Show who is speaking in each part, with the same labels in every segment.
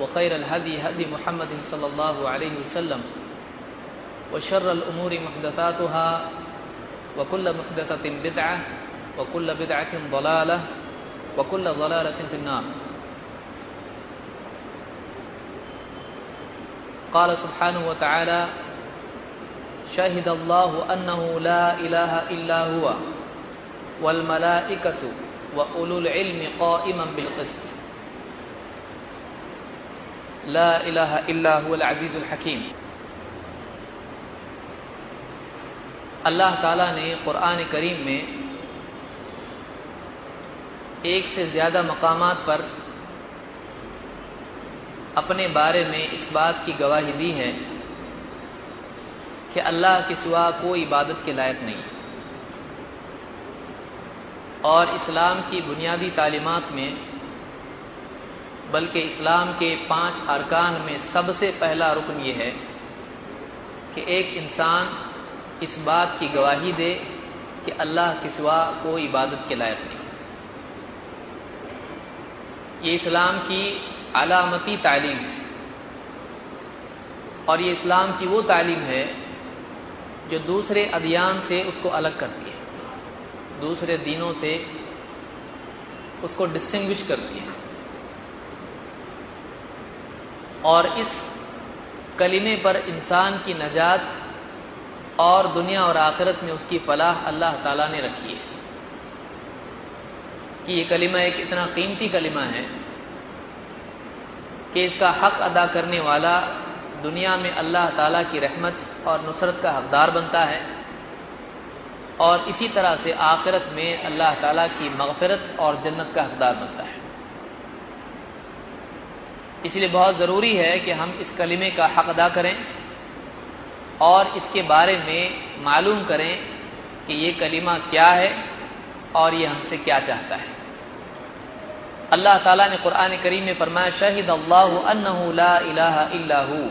Speaker 1: وخير الهدي هدي محمد صلى الله عليه وسلم وشر الأمور محدثاتها وكل محدثة بدعة وكل بدعة ضلالة وكل ضلالة في النار. قال سبحانه وتعالى شهد الله أنه لا إله إلا هو والملائكة وأولو العلم قائما بالقسط. لا إله إلا هو العزيز الحكيم. اللہ تعالیٰ نے قرآن کریم میں ایک سے زیادہ مقامات پر اپنے بارے میں اس بات کی گواہی دی ہے کہ اللہ کے سوا کوئی عبادت کے لائق نہیں اور اسلام کی بنیادی تعلیمات میں بلکہ اسلام کے پانچ ارکان میں سب سے پہلا رکن یہ ہے کہ ایک انسان اس بات کی گواہی دے کہ اللہ کے سوا کوئی عبادت کے لائق نہیں۔ یہ اسلام کی علامتی تعلیم ہے۔ اور یہ اسلام کی وہ تعلیم ہے جو دوسرے ادیان سے اس کو الگ کرتی ہے۔ دوسرے دینوں سے اس کو ڈسٹنگوش کرتی ہے۔ اور اس کلمے پر انسان کی نجات اور دنیا اور آخرت میں اس کی فلاح اللہ تعالیٰ نے رکھی ہے۔ کہ یہ کلمہ ایک اتنا قیمتی کلمہ ہے کہ اس کا حق ادا کرنے والا دنیا میں اللہ تعالیٰ کی رحمت اور نصرت کا حقدار بنتا ہے اور اسی طرح سے آخرت میں اللہ تعالیٰ کی مغفرت اور جنت کا حقدار بنتا ہے۔ اس لیے بہت ضروری ہے کہ ہم اس کلمے کا حق ادا کریں اور اس کے بارے میں معلوم کریں کہ یہ کلمہ کیا ہے اور یہ ہم سے کیا چاہتا ہے۔ اللہ تعالیٰ نے قرآن کریم میں فرمایا شاہد اللہ انہ لا الہ الا ہو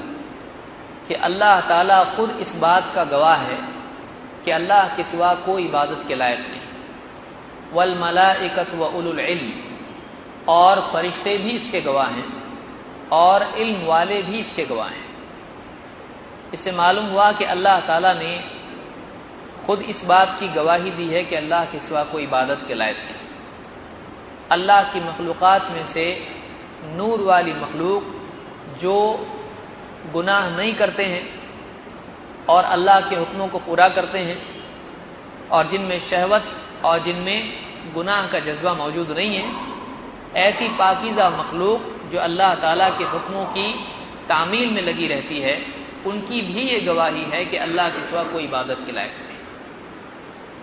Speaker 1: کہ اللہ تعالیٰ خود اس بات کا گواہ ہے کہ اللہ کے سوا کوئی عبادت کے لائق نہیں۔ والملائکت و العلم۔ اور فرشتے بھی اس کے گواہ ہیں۔ اور علم والے بھی اس کے گواہ ہیں۔ اس سے معلوم ہوا کہ اللہ تعالیٰ نے خود اس بات کی گواہی دی ہے کہ اللہ کے سوا کوئی عبادت کے لائق نہیں۔ اللہ کی مخلوقات میں سے نور والی مخلوق جو گناہ نہیں کرتے ہیں اور اللہ کے حکموں کو پورا کرتے ہیں اور جن میں شہوت اور جن میں گناہ کا جذبہ موجود نہیں ہے، ایسی پاکیزہ مخلوق جو اللہ تعالیٰ کے حکموں کی تعمیل میں لگی رہتی ہے، ان کی بھی یہ گواہی ہے کہ اللہ کے سوا کوئی عبادت کے لائق نہیں۔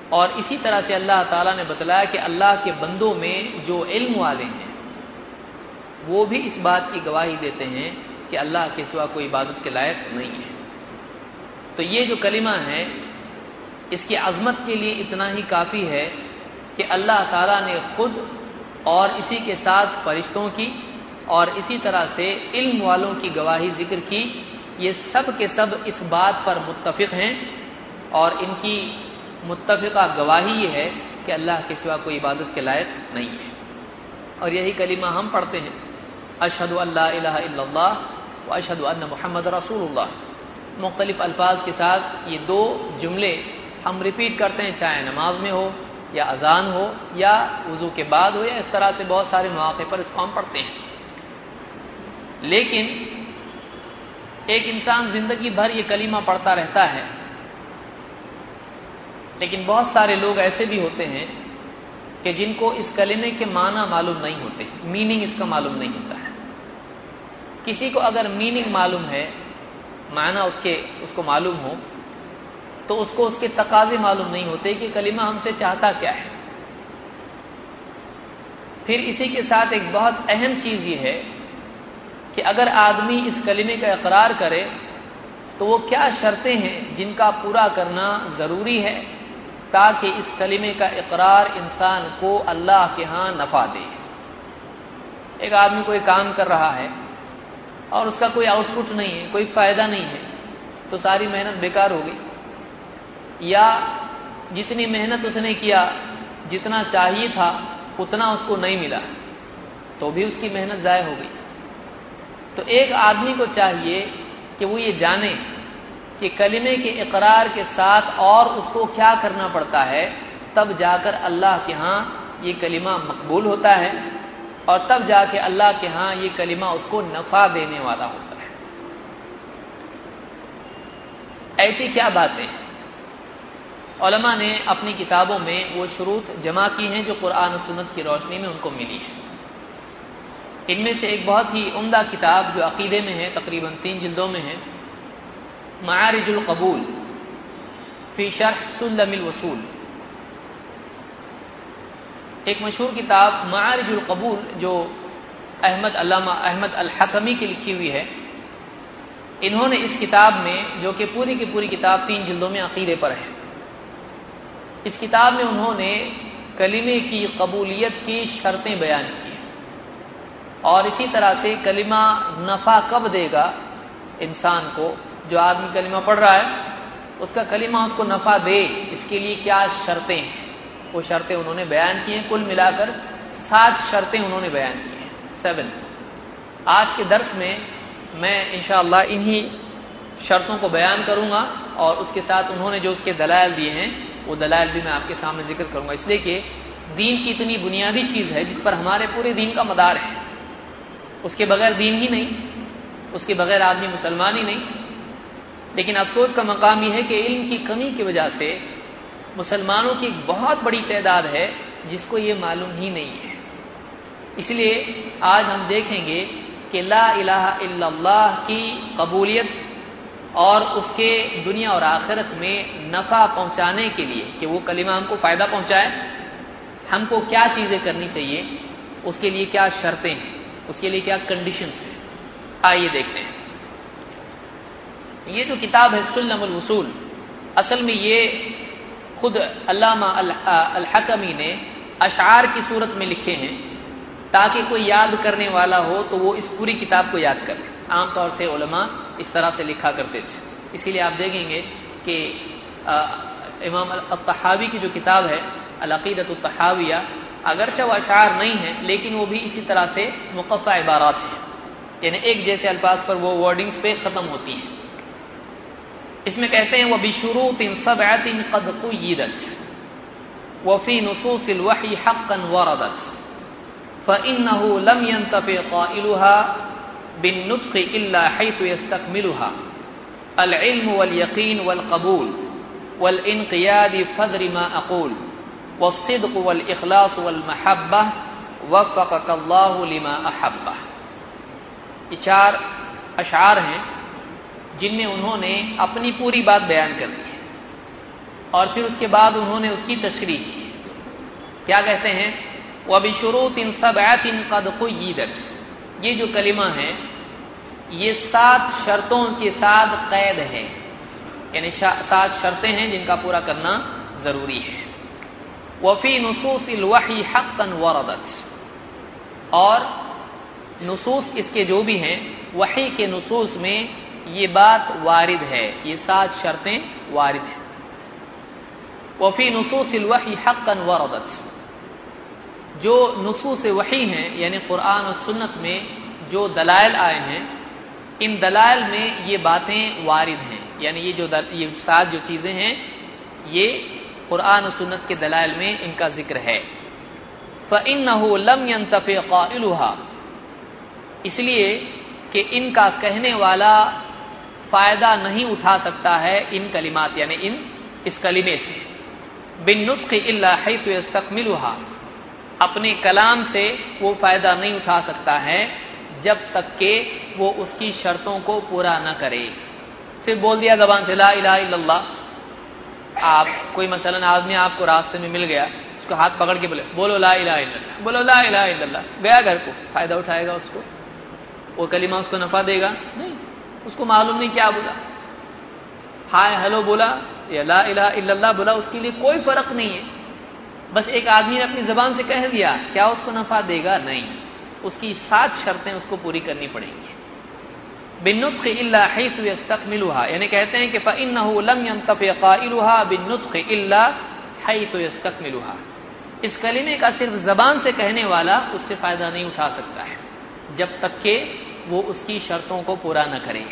Speaker 1: اور اسی طرح سے اللہ تعالیٰ نے بتلایا کہ اللہ کے بندوں میں جو علم والے ہیں، وہ بھی اس بات کی گواہی دیتے ہیں کہ اللہ کے سوا کوئی عبادت کے لائق نہیں ہے۔ تو یہ جو کلمہ ہے، اس کی عظمت کے لیے اتنا ہی کافی ہے کہ اللہ تعالیٰ نے خود اور اسی کے ساتھ فرشتوں کی اور اسی طرح سے علم والوں کی گواہی ذکر کی، یہ سب کے سب اس بات پر متفق ہیں۔ اور ان کی متفقہ گواہی یہ ہے کہ اللہ کے سوا کوئی عبادت کے لائق نہیں ہے۔ اور یہی کلمہ ہم پڑھتے ہیں۔ اشہد اللہ الہ الا اللہ و اشہد ان محمد رسول اللہ۔ مختلف الفاظ کے ساتھ یہ دو جملے ہم ریپیٹ کرتے ہیں، چاہے نماز میں ہو یا اذان ہو یا وضو کے بعد ہو یا اس طرح سے بہت سارے مواقع پر اس کو ہم پڑھتے ہیں۔ لیکن ایک انسان زندگی بھر یہ کلمہ پڑھتا رہتا ہے، لیکن بہت سارے لوگ ایسے بھی ہوتے ہیں کہ جن کو اس کلمے کے معنی معلوم نہیں ہوتے میننگ اس کا معلوم نہیں ہوتا ہے۔ کسی کو اگر میننگ معلوم ہے، معنی اس کے، اس کو معلوم ہو، تو اس کو اس کے تقاضے معلوم نہیں ہوتے کہ کلمہ ہم سے چاہتا کیا ہے۔ پھر اسی کے ساتھ ایک بہت اہم چیز یہ ہے کہ اگر آدمی اس کلمے کا اقرار کرے تو وہ کیا شرطیں ہیں جن کا پورا کرنا ضروری ہے تاکہ اس کلمے کا اقرار انسان کو اللہ کے ہاں نفع دے۔ ایک آدمی کوئی کام کر رہا ہے اور اس کا کوئی آؤٹ پٹ نہیں ہے، کوئی فائدہ نہیں ہے، تو ساری محنت بیکار ہو گئی۔ یا جتنی محنت اس نے کیا، جتنا چاہیے تھا، اتنا اس کو نہیں ملا، تو بھی اس کی محنت ضائع ہو گئی۔ تو ایک آدمی کو چاہیے کہ وہ یہ جانے کہ کلمے کے اقرار کے ساتھ اور اس کو کیا کرنا پڑتا ہے، تب جا کر اللہ کے ہاں یہ کلمہ مقبول ہوتا ہے اور تب جا کے اللہ کے ہاں یہ کلمہ اس کو نفع دینے والا ہوتا ہے۔ ایسی کیا باتیں؟ علماء نے اپنی کتابوں میں وہ شروط جمع کی ہیں جو قرآن و سنت کی روشنی میں ان کو ملی ہے ان میں سے ایک بہت ہی عمدہ کتاب جو عقیدے میں ہے، تقریباً تین جلدوں میں ہے، معارج القبول فی شرح سلم الوصول۔ ایک مشہور کتاب معارج القبول جو احمد علامہ احمد الحکمی کی لکھی ہوئی ہے۔ انہوں نے اس کتاب میں، جو کہ پوری کی پوری کتاب تین جلدوں میں عقیدے پر ہے، اس کتاب میں انہوں نے کلمے کی قبولیت کی شرطیں بیان کی۔ اور اسی طرح سے کلمہ نفع کب دے گا انسان کو؟ جو آدمی کلمہ پڑھ رہا ہے، اس کا کلمہ اس کو نفع دے۔ اس کے لیے کیا شرطیں ہیں؟ وہ شرطیں انہوں نے بیان کی ہیں، کل ملا کر سات شرطیں انہوں نے بیان کی ہیں۔ سیون۔ آج کے درس میں میں انشاءاللہ انہی شرطوں کو بیان کروں گا اور اس کے ساتھ انہوں نے جو اس کے دلائل دیے ہیں، وہ دلائل بھی میں آپ کے سامنے ذکر کروں گا۔ اس لیے کہ دین کی اتنی بنیادی چیز ہے جس پر ہمارے پورے دین کا مدار ہے۔ اس کے بغیر دین ہی نہیں، اس کے بغیر آدمی مسلمان ہی نہیں۔ لیکن افسوس کا مقام یہ ہے کہ علم کی کمی کی وجہ سے مسلمانوں کی ایک بہت بڑی تعداد ہے، جس کو یہ معلوم ہی نہیں ہے۔ اس لیے آج ہم دیکھیں گے کہ لا الہ الا اللہ کی قبولیت اور اس کے دنیا اور آخرت میں نفع پہنچانے کے لیے کہ وہ کلمہ ہم کو فائدہ پہنچائے، ہم کو کیا چیزیں کرنی چاہیے، اس کے لیے کیا شرطیں ہیں۔ اس کے لیے کیا کنڈیشنز ہیں؟ آئیے دیکھتے ہیں۔ یہ جو کتاب ہے سلم الوصول، اصل میں یہ خود علامہ الحکمی نے اشعار کی صورت میں لکھے ہیں، تاکہ کوئی یاد کرنے والا ہو تو وہ اس پوری کتاب کو یاد کرے۔ عام طور سے علماء اس طرح سے لکھا کرتے تھے۔ اسی لیے آپ دیکھیں گے کہ امام التحاوی کی جو کتاب ہے العقیدت التحاویہ اگرچہ وہ اشعار نہیں ہے لیکن وہ بھی اسی طرح سے مقفع عبارات ہیں۔ یعنی ایک جیسے الفاظ پر وہ ورڈنگز پہ ختم ہوتی ہیں۔ اس میں کہتے ہیں وہ بشروط سبعت قد قیدت وفي نصوص الوحي حقا وردت۔ فإنه لم ينتفع قائلها بالنطق إلا حيث يستكملها العلم واليقين والقبول۔ والانقياد فذر ما أقول۔ والصدق والإخلاص والمحبة وفقك الله لما أحبه۔ چار اشعار ہیں جن میں انہوں نے اپنی پوری بات بیان کر دی اور پھر اس کے بعد انہوں نے اس کی تشریح کی کیا کہتے ہیں؟ وہ ابھی شروع ان سب ان قد یہ جو کلمہ ہے، یہ سات شرطوں کے ساتھ قید ہے۔ یعنی سات شرطیں ہیں جن کا پورا کرنا ضروری ہے۔ وفی نصوص الوحی حق وردت۔ اور نصوص اس کے جو بھی ہیں، وحی کے نصوص میں یہ بات وارد ہے، یہ سات شرطیں وارد ہیں۔ وفی نصوص الوحی حق وردت۔ جو نصوص وحی ہیں یعنی قرآن و سنت میں جو دلائل آئے ہیں، ان دلائل میں یہ باتیں وارد ہیں۔ یعنی یہ جو یہ سات جو چیزیں ہیں، یہ قرآن و سنت کے دلائل میں ان کا ذکر ہے۔ فَإِنَّهُ لَمْ يَنْتَفِ قَائِلُهَا۔ اس لیے کہ ان کا کہنے والا فائدہ نہیں اٹھا سکتا ہے ان کلمات یعنی ان اس کلمے سے۔ بن نطق اللہ حیث یستکملها اپنے کلام سے وہ فائدہ نہیں اٹھا سکتا ہے جب تک کہ وہ اس کی شرطوں کو پورا نہ کرے۔ صرف بول دیا زبان سے لا الہ الا اللہ۔ آپ کوئی مثلا آدمی آپ کو راستے میں مل گیا، اس کو ہاتھ پکڑ کے بولے، بولو لا الہ الا اللہ، بولو لا الہ الا اللہ، گیا گھر کو، فائدہ اٹھائے گا اس کو، وہ کلمہ اس کو نفع دے گا؟ نہیں، اس کو معلوم نہیں کیا بولا۔ ہائے، ہلو بولا، یا لا الہ الا اللہ بولا، اس کے لیے کوئی فرق نہیں ہے۔ بس ایک آدمی نے اپنی زبان سے کہہ دیا، کیا اس کو نفع دے گا؟ نہیں، اس کی سات شرطیں اس کو پوری کرنی پڑیں گی۔ بن بنطق اللہ حیث يستكملها. یعنی کہتے ہیں کہ فانه لم ينتفع قائلها بالنطق الا حيث يستكملها. اس کلمے کا صرف زبان سے کہنے والا اس سے فائدہ نہیں اٹھا سکتا ہے، جب تک کہ وہ اس کی شرطوں کو پورا نہ کرے۔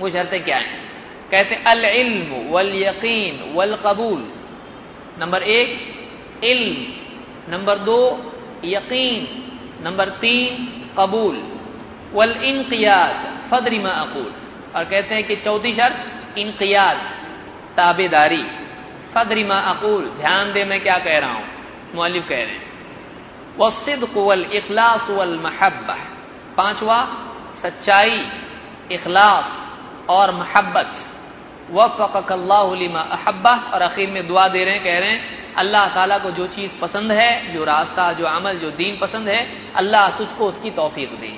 Speaker 1: وہ شرطیں کیا ہیں؟ کہتے العلم والیقین والقبول۔ نمبر ایک، علم۔ نمبر دو، یقین۔ نمبر تین، قبول۔ والانقیاد۔ فدری ما اقول۔ اور کہتے ہیں کہ چوتھی شرط، انقیاد تابے داری فدری ما اقول، دھیان دے میں کیا کہہ رہا ہوں؟ مؤلف کہہ رہے ہیں۔ والصدق والاخلاص والمحبہ۔ پانچواں، سچائی، اخلاص اور محبت۔ وفقك اللہ لما احبہ۔ اور اخیر میں دعا دے رہے ہیں، کہہ رہے ہیں، اللہ تعالیٰ کو جو چیز پسند ہے، جو راستہ، جو عمل، جو دین پسند ہے، اللہ تجھ کو اس کی توفیق دے۔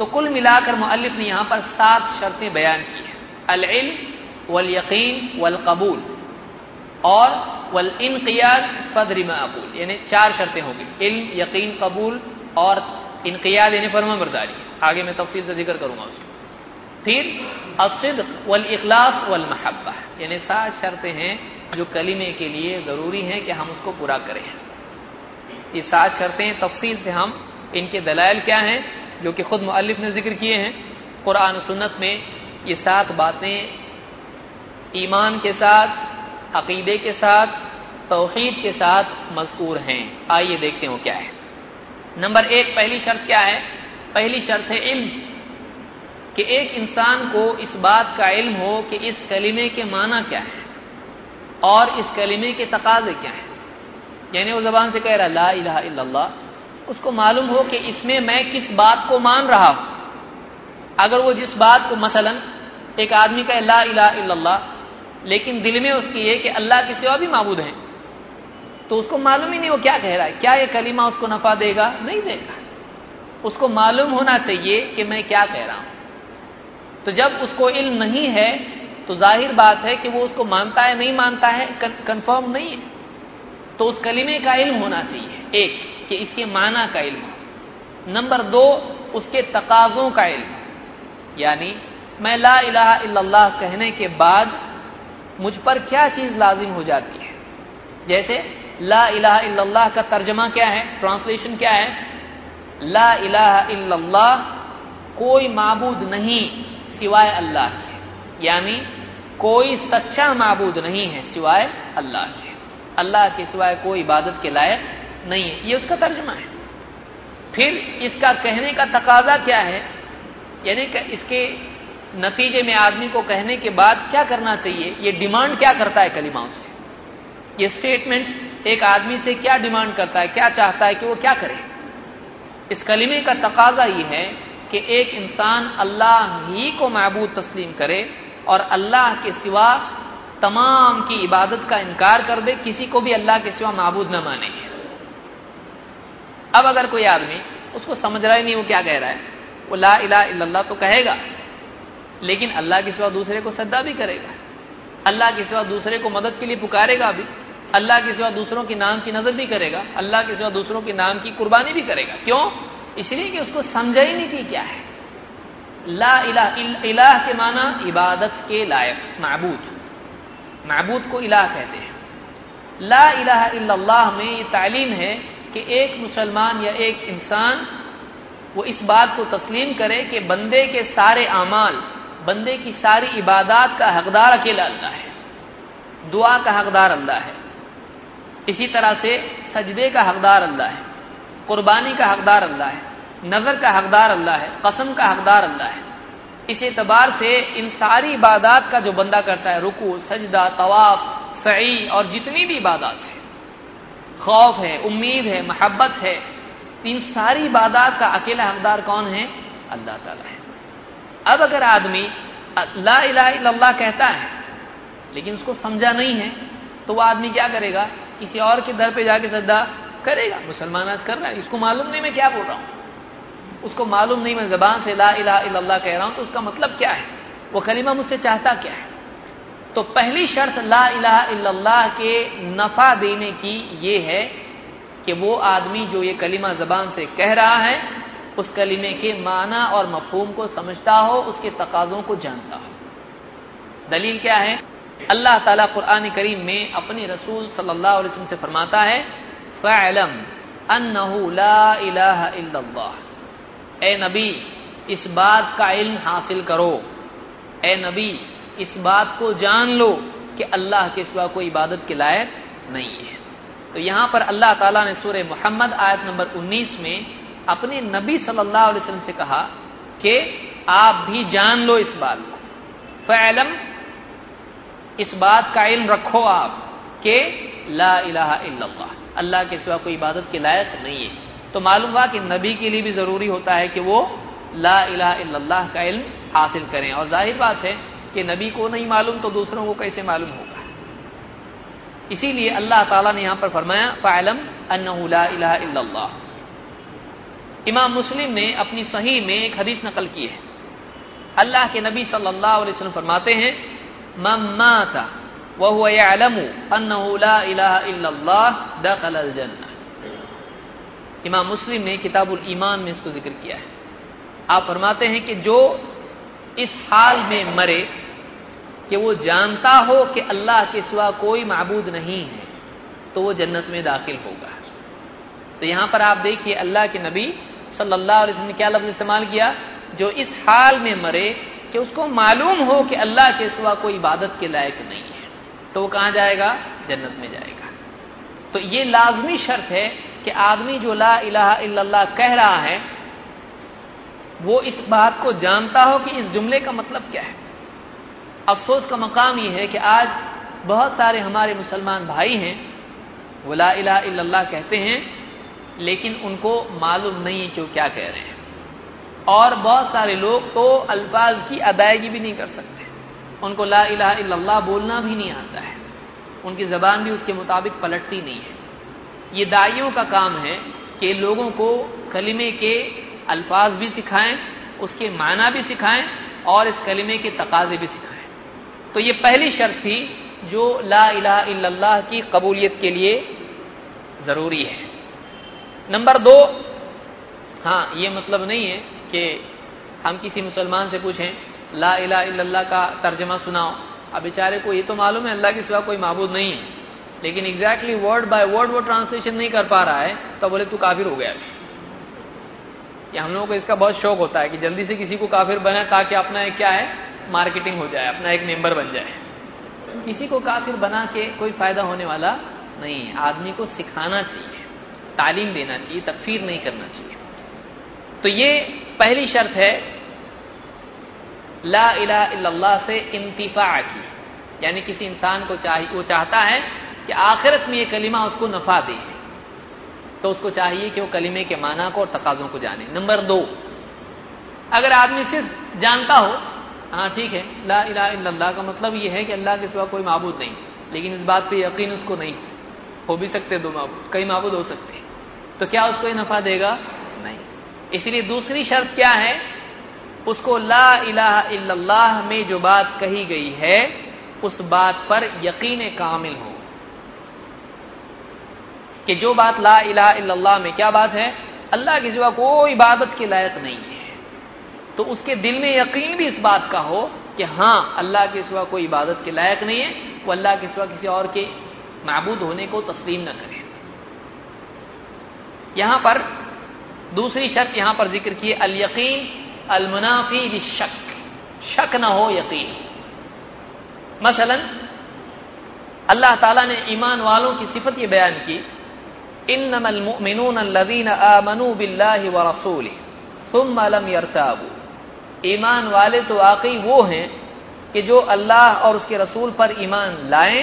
Speaker 1: تو کل ملا کر مؤلف نے یہاں پر سات شرطیں بیان کی ہیں۔ العلم، والیقین، والقبول اور والانقیاد فدر ما اقول۔ یعنی چار شرطیں ہوں گی۔ علم، یقین، قبول اور انقیاد یعنی فرما برداری۔ آگے میں تفصیل سے ذکر کروں گا اس کو۔ پھر الصدق، والاخلاص، والمحبہ۔ یعنی سات شرطیں ہیں جو کلمے کے لیے ضروری ہیں کہ ہم اس کو پورا کریں۔ یہ سات شرطیں تفصیل سے ہم ان کے دلائل کیا ہیں؟ جو کہ خود مؤلف نے ذکر کیے ہیں، قرآن و سنت میں یہ سات باتیں ایمان کے ساتھ، عقیدے کے ساتھ، توحید کے ساتھ مذکور ہیں۔ آئیے دیکھتے ہوں کیا ہے۔ نمبر ایک، پہلی شرط کیا ہے؟ پہلی شرط ہے علم، کہ ایک انسان کو اس بات کا علم ہو کہ اس کلمے کے معنی کیا ہے اور اس کلمے کے تقاضے کیا ہیں۔ یعنی وہ زبان سے کہہ رہا لا الہ الا اللہ اس کو معلوم ہو کہ اس میں میں کس بات کو مان رہا ہوں۔ اگر وہ جس بات کو مثلا ایک آدمی کا لا الہ الا اللہ، لیکن دل میں اس کی یہ کہ اللہ کے سوا بھی معبود ہیں، تو اس کو معلوم ہی نہیں وہ کیا کہہ رہا ہے۔ کیا یہ کلمہ اس کو نفع دے گا؟ نہیں دے گا۔ اس کو معلوم ہونا چاہیے کہ میں کیا کہہ رہا ہوں۔ تو جب اس کو علم نہیں ہے، تو ظاہر بات ہے کہ وہ اس کو مانتا ہے، نہیں مانتا ہے کنفرم نہیں ہے۔ تو اس کلمے کا علم ہونا چاہیے۔ ایک۔ کہ اس کے معنی کا علم۔ نمبر دو، اس کے تقاضوں کا علم۔ یعنی میں لا الہ الا اللہ کہنے کے بعد مجھ پر کیا چیز لازم ہو جاتی ہے؟ جیسے لا الہ الا اللہ کا ترجمہ کیا ہے؟ ٹرانسلیشن کیا ہے؟ لا الہ الا اللہ کوئی معبود نہیں سوائے اللہ کے۔ یعنی کوئی سچا معبود نہیں ہے سوائے اللہ کے۔ اللہ کے سوائے کوئی عبادت کے لائق نہیں ہے۔ یہ اس کا ترجمہ ہے۔ پھر اس کا کہنے کا تقاضا کیا ہے؟ یعنی کہ اس کے نتیجے میں آدمی کو کہنے کے بعد کیا کرنا چاہیے؟ یہ ڈیمانڈ کیا کرتا ہے کلماؤں سے؟ یہ اسٹیٹمنٹ ایک آدمی سے کیا ڈیمانڈ کرتا ہے؟ کیا چاہتا ہے کہ وہ کیا کرے؟ اس کلمے کا تقاضا یہ ہے کہ ایک انسان اللہ ہی کو معبود تسلیم کرے اور اللہ کے سوا تمام کی عبادت کا انکار کر دے، کسی کو بھی اللہ کے سوا معبود نہ مانے۔ اب اگر کوئی آدمی اس کو سمجھ رہا ہی نہیں وہ کیا کہہ رہا ہے؟ وہ لا الہ الا اللہ تو کہے گا، لیکن اللہ کے سوا دوسرے کو سدا بھی کرے گا۔ اللہ کے سوا دوسرے کو مدد کے لیے پکارے گا بھی۔ اللہ کے سوا دوسروں کے نام کی نظر بھی کرے گا۔ اللہ کے سوا دوسروں کے نام کی قربانی بھی کرے گا۔ کیوں؟ اس لیے کہ اس کو سمجھا ہی نہیں کہ کیا ہے۔ لا الہ الہ کے معنی عبادت کے لائق، معبود۔ معبود کو الہ کہتے ہیں۔ لا الہ الا اللہ میں یہ تعلیم ہے کہ ایک مسلمان یا ایک انسان وہ اس بات کو تسلیم کرے کہ بندے کے سارے اعمال، بندے کی ساری عبادات کا حقدار اکیلا اللہ ہے، دعا کا حقدار اللہ ہے، اسی طرح سے سجدے کا حقدار اللہ ہے، قربانی کا حقدار اللہ ہے، نظر کا حقدار اللہ ہے، قسم کا حقدار اللہ ہے۔ اس اعتبار سے ان ساری عبادات کا جو بندہ کرتا ہے رکو سجدہ، طواف، سعی اور جتنی بھی عبادات ہے خوف ہے، امید ہے، محبت ہے۔ ان ساری عبادات کا اکیلا حقدار کون ہے؟ اللہ تعالیٰ ہے۔ اب اگر آدمی لا الہ الا اللہ کہتا ہے، لیکن اس کو سمجھا نہیں ہے، تو وہ آدمی کیا کرے گا؟ کسی اور کے در پہ جا کے سجدہ کرے گا۔ مسلمان آج کر رہا ہے، اس کو معلوم نہیں میں کیا بول رہا ہوں۔ اس کو معلوم نہیں میں زبان سے لا الہ الا اللہ کہہ رہا ہوں، تو اس کا مطلب کیا ہے؟ وہ کلمہ مجھ سے چاہتا کیا ہے؟ تو پہلی شرط لا الہ الا اللہ کے نفع دینے کی یہ ہے کہ وہ آدمی جو یہ کلمہ زبان سے کہہ رہا ہے، اس کلمے کے معنی اور مفہوم کو سمجھتا ہو، اس کے تقاضوں کو جانتا ہو۔ دلیل کیا ہے؟ اللہ تعالیٰ قرآن کریم میں اپنی رسول صلی اللہ علیہ وسلم سے فرماتا ہے فعلم انہ لا الہ الا اللہ اے نبی، اس بات کا علم حاصل کرو۔ اے نبی اس بات کو جان لو کہ اللہ کے سوا کوئی عبادت کے لائق نہیں ہے۔ تو یہاں پر اللہ تعالیٰ نے سورہ محمد آیت نمبر انیس میں اپنے نبی صلی اللہ علیہ وسلم سے کہا کہ آپ بھی جان لو اس بات کو۔ فعلم اس بات کا علم رکھو آپ کہ لا الہ الا اللہ اللہ کے سوا کوئی عبادت کے لائق نہیں ہے۔ تو معلوم ہوا کہ نبی کے لیے بھی ضروری ہوتا ہے کہ وہ لا الہ الا اللہ کا علم حاصل کریں۔ اور ظاہر بات ہے کہ نبی کو نہیں معلوم تو دوسروں کو کیسے معلوم ہوگا؟ اسی لیے اللہ تعالیٰ نے یہاں پر فرمایا فعلم انہ لا الہ الا اللہ امام مسلم نے اپنی صحیح میں ایک حدیث نقل کی ہے۔ اللہ کے نبی صلی اللہ علیہ وسلم فرماتے ہیں، من مات وهو يعلم انه لا اله الا الله دخل الجنه امام مسلم نے کتاب الایمان میں اس کو ذکر کیا ہے۔ آپ فرماتے ہیں کہ جو اس حال میں مرے کہ وہ جانتا ہو کہ اللہ کے سوا کوئی معبود نہیں ہے، تو وہ جنت میں داخل ہوگا۔ تو یہاں پر آپ دیکھیے اللہ کے نبی صلی اللہ علیہ وسلم نے کیا لفظ استعمال کیا؟ جو اس حال میں مرے کہ اس کو معلوم ہو کہ اللہ کے سوا کوئی عبادت کے لائق نہیں ہے، تو وہ کہاں جائے گا؟ جنت میں جائے گا۔ تو یہ لازمی شرط ہے کہ آدمی جو لا الہ الا اللہ کہہ رہا ہے وہ اس بات کو جانتا ہو کہ اس جملے کا مطلب کیا ہے۔ افسوس کا مقام یہ ہے کہ آج بہت سارے ہمارے مسلمان بھائی ہیں، وہ لا الہ الا اللہ کہتے ہیں، لیکن ان کو معلوم نہیں ہے کہ وہ کیا کہہ رہے ہیں۔ اور بہت سارے لوگ تو الفاظ کی ادائیگی بھی نہیں کر سکتے۔ ان کو لا الہ الا اللہ بولنا بھی نہیں آتا ہے۔ ان کی زبان بھی اس کے مطابق پلٹتی نہیں ہے۔ یہ دائیوں کا کام ہے کہ لوگوں کو کلمے کے الفاظ بھی سکھائیں، اس کے معنی بھی سکھائیں اور اس کلمے کے تقاضے بھی سکھائیں۔ تو یہ پہلی شرط تھی جو لا الہ الا اللہ کی قبولیت کے لیے ضروری ہے۔ نمبر دو ہاں یہ مطلب نہیں ہے کہ ہم کسی مسلمان سے پوچھیں، لا الہ الا اللہ کا ترجمہ سناؤ۔ اب بیچارے کو یہ تو معلوم ہے، اللہ کے سوا کوئی معبود نہیں ہے۔ لیکن ایگزیکٹلی ورڈ بائی ورڈ وہ ٹرانسلیشن نہیں کر پا رہا ہے، تو بولے تو کافر ہو گیا۔ ابھی یا ہم لوگوں کو اس کا بہت شوق ہوتا ہے کہ جلدی سے کسی کو کافر بنے تاکہ اپنا ایک کیا ہے مارکیٹنگ ہو جائے، اپنا ایک ممبر بن جائے۔ کسی کو کافر بنا کے کوئی فائدہ ہونے والا نہیں ہے۔ آدمی کو سکھانا چاہیے، تعلیم دینا چاہیے، تکفیر نہیں کرنا چاہیے۔ تو یہ پہلی شرط ہے، لا الہ الا اللہ سے انتفاع کی۔ یعنی کسی انسان کو چاہیے وہ چاہتا ہے کہ آخرت میں یہ کلمہ اس کو نفع دے۔ تو اس کو چاہیے کہ وہ کلمے کے معنی کو اور تقاضوں کو جانے۔ نمبر دو، اگر آدمی صرف جانتا ہو ہاں ٹھیک ہے، لا الہ الا اللہ کا مطلب یہ ہے کہ اللہ کے سوا کوئی معبود نہیں، لیکن اس بات پہ یقین اس کو نہیں، ہو بھی سکتے دو معبود، کئی معبود ہو سکتے تو کیا اس کو یہ نفع دے گا؟ نہیں۔ اس لیے دوسری شرط کیا ہے؟ اس کو لا الہ الا اللہ میں جو بات کہی گئی ہے، اس بات پر یقین کامل ہو۔ کہ جو بات لا الہ الا اللہ میں کیا بات ہے؟ اللہ کے سوا کوئی عبادت کے لائق نہیں ہے۔ تو اس کے دل میں یقین بھی اس بات کا ہو کہ ہاں اللہ کے سوا کوئی عبادت کے لائق نہیں ہے۔ وہ اللہ کے سوا کسی اور کے معبود ہونے کو تسلیم نہ کرے۔ یہاں پر دوسری شرط یہاں پر ذکر کی الیقین المنافی شک شک نہ ہو یقین۔ مثلا اللہ تعالیٰ نے ایمان والوں کی صفت یہ بیان کی انما المؤمنون الذين آمنوا بالله ورسوله ثم لم يرتابوا. ایمان والے تو واقعی وہ ہیں کہ جو اللہ اور اس کے رسول پر ایمان لائیں،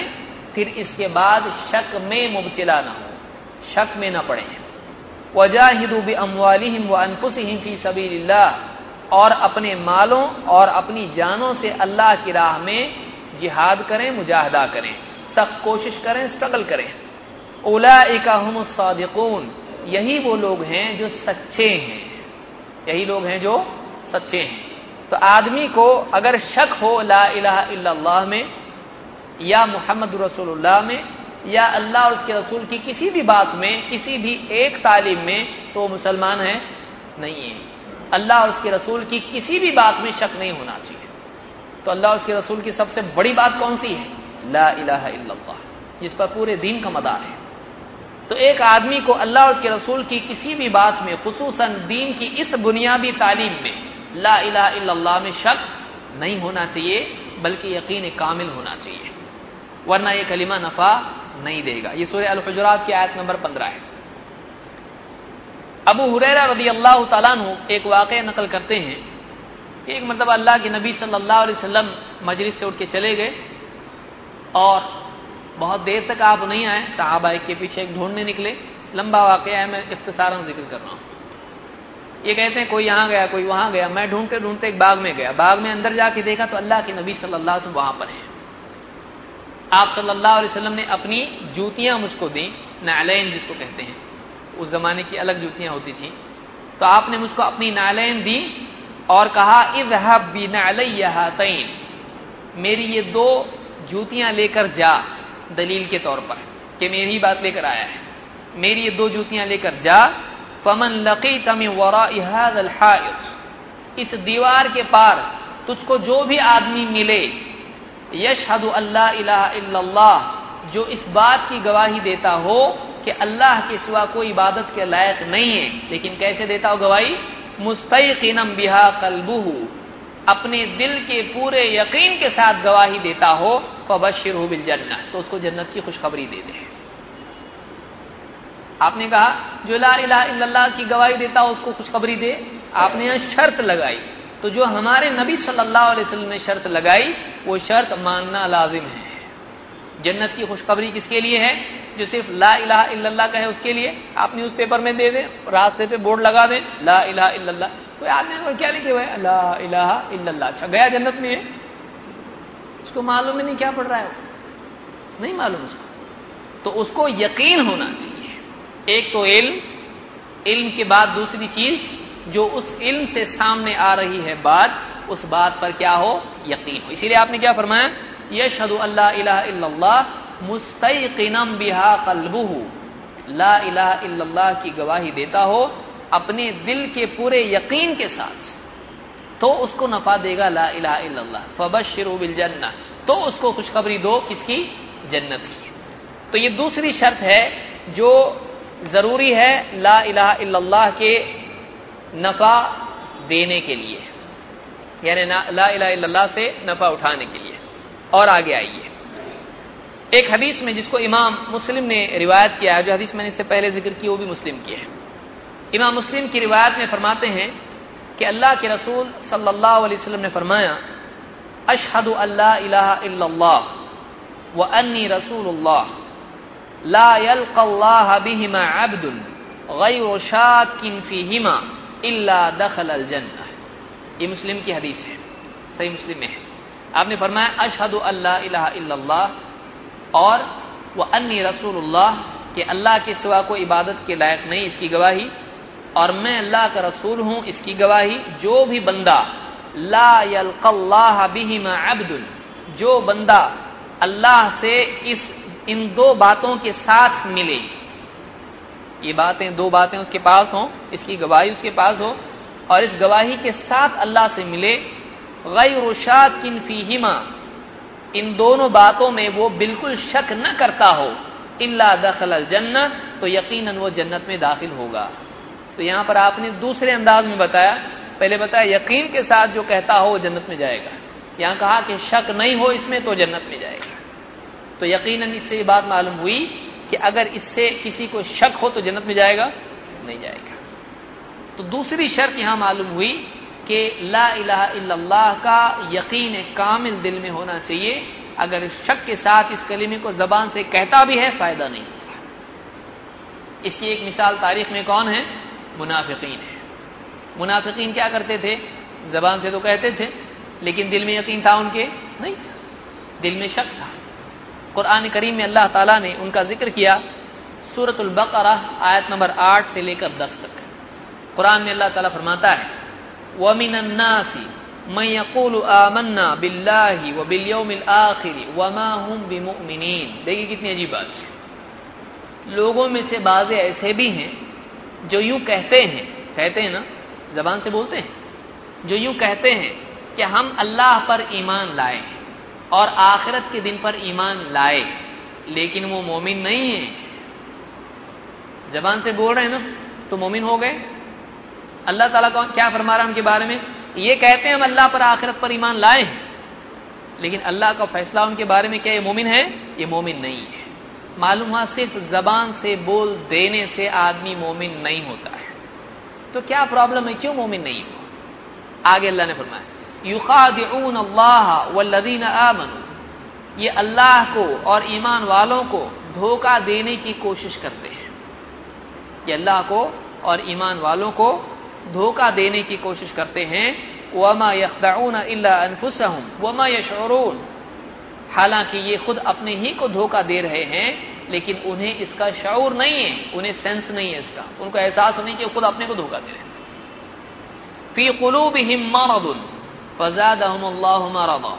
Speaker 1: پھر اس کے بعد شک میں مبتلا نہ ہو شک میں نہ پڑیں۔ وجاہدوا باموالهم وانفسهم في سبيل الله اور اپنے مالوں اور اپنی جانوں سے اللہ کی راہ میں جہاد کریں، مجاہدہ کریں، سخت کوشش کریں اسٹرگل کریں۔ اولا الصادقون، یہی وہ لوگ ہیں جو سچے ہیں۔ یہی لوگ ہیں جو سچے ہیں۔ تو آدمی کو اگر شک ہو لا الہ الا اللہ میں، یا محمد رسول اللہ میں، یا اللہ اور اس کے رسول کی کسی بھی بات میں، کسی بھی ایک تعلیم میں تو وہ مسلمان ہے نہیں ہے اللہ اور اس کے رسول کی کسی بھی بات میں شک نہیں ہونا چاہیے۔ تو اللہ اور اس کے رسول کی سب سے بڑی بات کون سی ہے؟ لا الہ الا اللہ، جس پر پورے دین کا مدار ہے۔ تو ایک آدمی کو اللہ اور اس کے رسول کی کسی بھی بات میں، خصوصاً دین کی اس بنیادی تعلیم میں، لا الہ الا اللہ میں شک نہیں ہونا چاہیے، بلکہ یقین کامل ہونا چاہیے۔ ورنہ یہ کلمہ نفع نہیں دے گا۔ یہ سورہ الحجرات کی آیت نمبر پندرہ ہے۔ ابو حریرہ رضی اللہ تعالیٰ عنہ ایک واقعہ نقل کرتے ہیں۔ کہ ایک مرتبہ اللہ کے نبی صلی اللہ علیہ وسلم مجلس سے اٹھ کے چلے گئے اور بہت دیر تک آپ نہیں آئے صحابہ کے پیچھے ایک ڈھونڈنے نکلے۔ لمبا واقعہ ہے، میں اختصار ذکر کر رہا ہوں۔ یہ کہتے ہیں، کوئی یہاں گیا، کوئی وہاں گیا۔ میں ڈھونڈتے ڈھونڈتے ایک باغ میں گیا۔ باغ میں اندر جا کے دیکھا تو اللہ کے نبی صلی اللہ علیہ وسلم وہاں پر ہیں۔ آپ صلی اللہ علیہ وسلم نے اپنی جوتیاں مجھ کو دیں نالین جس کو کہتے ہیں۔ اس زمانے کی الگ جوتیاں ہوتی تھیں۔ تو آپ نے مجھ کو اپنی نالین دی اور کہا، اذهب بنعلیہاتین میری یہ دو جوتیاں لے کر جا۔ دلیل کے طور پر کہ میری بات لے کر آیا ہے۔ میری یہ دو جوتیاں لے کر جا۔ فمن لقیت من وراء هذا الحائط۔ اس دیوار کے پار تجھ کو جو بھی آدمی ملے، یشہد اللہ الہ الا اللہ، جو اس بات کی گواہی دیتا ہو کہ اللہ کے سوا کوئی عبادت کے لائق نہیں ہے، لیکن کیسے دیتا ہو گواہی؟ مستقینم بہا قلبہ اپنے دل کے پورے یقین کے ساتھ گواہی دیتا ہو فبشر ہو تو اس کو جنت کی خوشخبری دے دے آپ نے کہا، جو لا الہ الا اللہ کی گواہی دیتا ہو، اس کو خوشخبری دے۔ آپ نے یہاں شرط لگائی۔ تو جو ہمارے نبی صلی اللہ علیہ وسلم نے شرط لگائی، وہ شرط ماننا لازم ہے۔ جنت کی خوشخبری کس کے لیے ہے؟ جو صرف لا الہ الا اللہ کا ہے اس کے لیے۔ آپ نیوز پیپر میں دے دیں، راستے پہ بورڈ لگا دیں، لا الہ الا اللہ۔ کوئی آدمی کیا لکھے ہوئے لا الہ الا اللہ اچھا گیا جنت میں ہے اس کو معلوم ہی نہیں کیا پڑھ رہا ہے؟ نہیں معلوم اس کو۔ تو اس کو یقین ہونا چاہیے۔ ایک تو علم علم کے بعد دوسری چیز جو اس علم سے سامنے آ رہی ہے بات، اس بات پر کیا ہو؟ یقین ہو۔ اسی لیے آپ نے کیا فرمایا؟ یشہد اللہ الہ الا اللہ مستقینم بہا قلبہ۔ لا الہ الا اللہ کی گواہی دیتا ہو۔ اپنے دل کے پورے یقین کے ساتھ تو اس کو نفع دے گا لا الہ الا اللہ۔ فبشروا بالجنہ۔ تو اس کو خوشخبری دو کس کی؟ جنت کی۔ تو یہ دوسری شرط ہے جو ضروری ہے لا الہ الا اللہ کے نفع دینے کے لیے۔ یعنی لا الہ الا اللہ سے نفع اٹھانے کے لیے۔ اور آگے آئیے۔ ایک حدیث میں جس کو امام مسلم نے روایت کیا ہے، جو حدیث میں نے اس سے پہلے ذکر کی، وہ بھی مسلم کی ہے۔ امام مسلم کی روایت میں فرماتے ہیں کہ اللہ کے رسول صلی اللہ علیہ وسلم نے فرمایا اشحد اللہ الہ الا اللہ و انی رسول اللہ، لا يلقى الله بهما عبد غیر شاک فیہما الا دخل الجنہ. یہ مسلم کی حدیث ہے، صحیح مسلم میں ہے۔ آپ نے فرمایا اشہد اللہ الہ الا اللہ اور وہ انی رسول اللہ، کہ اللہ کے سوا کوئی عبادت کے لائق نہیں، اس کی گواہی اور میں اللہ کا رسول ہوں، اس کی گواہی جو بھی بندہ لا یلق اللہ بہما عبد، جو بندہ اللہ سے اس، ان دو باتوں کے ساتھ ملے۔ یہ باتیں دو باتیں اس کے پاس ہوں، اس کی گواہی اس کے پاس ہو، اور اس گواہی کے ساتھ اللہ سے ملے۔ غیر شاک کن فیہما، ان دونوں باتوں میں وہ بالکل شک نہ کرتا ہو۔ اللہ دخل الجنہ، تو یقیناً وہ جنت میں داخل ہوگا۔ تو یہاں پر آپ نے دوسرے انداز میں بتایا، پہلے بتایا یقین کے ساتھ جو کہتا ہو وہ جنت میں جائے گا۔ یہاں کہا کہ شک نہیں ہو اس میں تو جنت میں جائے گا۔ تو یقیناً اس سے یہ بات معلوم ہوئی کہ اگر اس سے کسی کو شک ہو تو جنت میں جائے گا، نہیں جائے گا۔ تو دوسری شرط یہاں معلوم ہوئی کہ لا الہ الا اللہ کا یقین کامل دل میں ہونا چاہیے۔ اگر شک کے ساتھ اس کلمے کو زبان سے کہتا بھی ہے، فائدہ نہیں۔ اس کی ایک مثال تاریخ میں کون ہے؟ منافقین ہے منافقین کیا کرتے تھے؟ زبان سے تو کہتے تھے، لیکن دل میں یقین تھا ان کے؟ نہیں تھا۔ دل میں شک تھا۔ قرآن کریم میں اللہ تعالیٰ نے ان کا ذکر کیا سورت البقرہ آیت نمبر آٹھ سے لے کر دس تک۔ قرآن میں اللہ تعالیٰ فرماتا ہے، وَمِنَ النَّاسِ مَن يَقُولُ آمَنَّا بِاللَّهِ وَبِالْيَوْمِ الْآخِرِ وَمَا هُمْ بِمُؤْمِنِينَ۔ دیکھیں کتنی عجیب بات ہے۔ لوگوں میں سے بعض ایسے بھی ہیں جو یوں کہتے ہیں کہتے ہیں نا، زبان سے بولتے ہیں، جو یوں کہتے ہیں کہ ہم اللہ پر ایمان لائے اور آخرت کے دن پر ایمان لائے، لیکن وہ مومن نہیں ہے۔ زبان سے بول رہے ہیں نا، تو مومن ہو گئے۔ اللہ تعالیٰ کون کیا فرما رہا ہے ان کے بارے میں؟ یہ کہتے ہیں ہم اللہ پر آخرت پر ایمان لائے لیکن اللہ کا فیصلہ ان کے بارے میں کیا یہ مومن ہے، یہ مومن نہیں ہے۔ معلوم ہوا صرف زبان سے بول دینے سے آدمی مومن نہیں ہوتا ہے۔ تو کیا پرابلم ہے؟ کیوں مومن نہیں ہو آگے اللہ نے فرمایا، یخادعون اللہ والذین آمنوا۔ یہ اللہ کو اور ایمان والوں کو دھوکہ دینے کی کوشش کرتے ہیں۔ یہ اللہ کو اور ایمان والوں کو دھوکہ دینے کی کوشش کرتے ہیں۔ وما يخدعون الا انفسهم وما يشعرون۔ حالانکہ یہ خود اپنے ہی کو دھوکہ دے رہے ہیں، لیکن انہیں اس کا شعور نہیں ہے، انہیں سینس نہیں ہے اس کا۔ ان کو احساس نہیں کہ خود اپنے کو دھوکہ دے رہے ہیں۔ فی قلوبہم مرض، فزادہم اللہ مرضا۔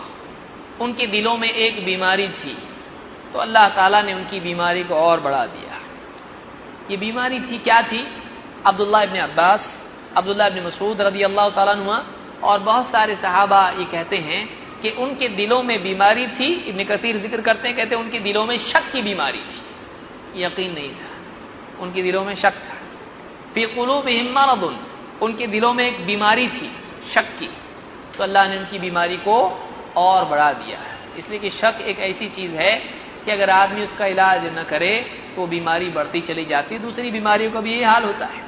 Speaker 1: ان کے دلوں میں ایک بیماری تھی، تو اللہ تعالیٰ نے ان کی بیماری کو اور بڑھا دیا۔ یہ بیماری تھی، کیا تھی؟ عبداللہ ابن عباس، عبداللہ ابن مسعود رضی اللہ تعالیٰ عنہ، اور بہت سارے صحابہ یہ کہتے ہیں کہ ان کے دلوں میں بیماری تھی۔ ابن کثیر ذکر کرتے ہیں، کہتے ہیں ان کے دلوں میں شک کی بیماری تھی۔ یقین نہیں تھا۔ ان کے دلوں میں شک تھا۔ فی قلوبہم مرض، ان کے دلوں میں ایک بیماری تھی، شک کی۔ تو اللہ نے ان کی بیماری کو اور بڑھا دیا ہے۔ اس لیے کہ شک ایک ایسی چیز ہے کہ اگر آدمی اس کا علاج نہ کرے تو بیماری بڑھتی چلی جاتی ہے۔ دوسری بیماریوں کا بھی یہی حال ہوتا ہے۔